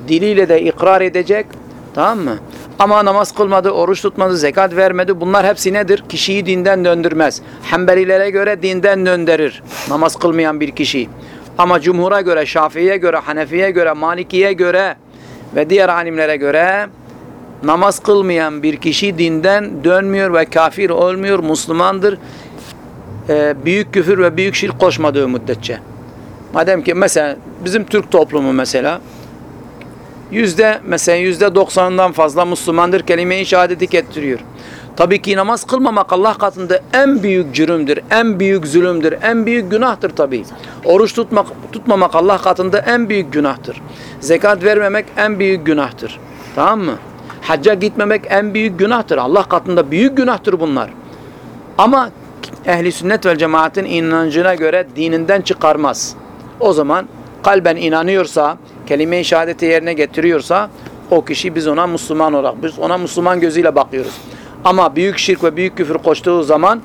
[SPEAKER 1] diliyle de ikrar edecek. Tamam mı? Ama namaz kılmadı, oruç tutmadı, zekat vermedi. Bunlar hepsi nedir? Kişiyi dinden döndürmez. Hanbelilere göre dinden döndürür. Namaz kılmayan bir kişi. Ama cumhura göre, Şafii'ye göre, Hanefi'ye göre, Maliki'ye göre ve diğer alimlere göre namaz kılmayan bir kişi dinden dönmüyor ve kafir olmuyor, Müslümandır. Ee, büyük küfür ve büyük şirk koşmadığı müddetçe. Madem ki mesela bizim Türk toplumu mesela yüzde mesela yüzde doksanından fazla Müslümandır kelime-i şehadeti getiriyor. Tabii ki namaz kılmamak Allah katında en büyük cürümdür, en büyük zulümdür, en büyük günahtır tabii. Oruç tutmak, tutmamak Allah katında en büyük günahtır. Zekat vermemek en büyük günahtır. Tamam mı? Hacca gitmemek en büyük günahtır. Allah katında büyük günahtır bunlar. Ama ehli sünnet ve cemaatin inancına göre dininden çıkarmaz. O zaman kalben inanıyorsa, kelime-i şehadeti yerine getiriyorsa o kişi biz ona Müslüman olarak, biz ona Müslüman gözüyle bakıyoruz. Ama büyük şirk ve büyük küfür koştuğu zaman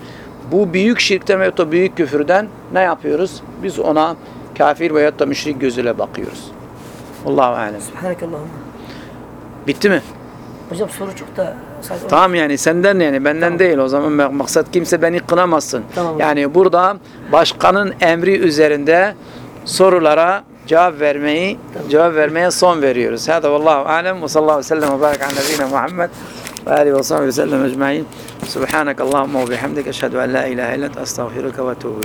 [SPEAKER 1] bu büyük şirkten veyahut da büyük küfürden ne yapıyoruz? Biz ona kafir veyahut da müşrik gözüyle bakıyoruz. Allahu alem. Bitti mi?
[SPEAKER 4] Hocam soru çok da
[SPEAKER 1] Tamam yani senden yani benden
[SPEAKER 4] Tamam.
[SPEAKER 1] değil o zaman mak- maksat kimse beni kınamazsın.
[SPEAKER 4] Tamam.
[SPEAKER 1] Yani burada başkanın emri üzerinde sorulara cevap vermeyi cevap vermeye son veriyoruz. Hada vallahu alem ve sallallahu aleyhi ve sellem ve barik ala nebiyina Muhammed ve alihi ve sahbihi sellem ecmaîn. Subhanakallahumma ve bihamdik eşhedü en la ilahe illallah estağfiruke ve etûbü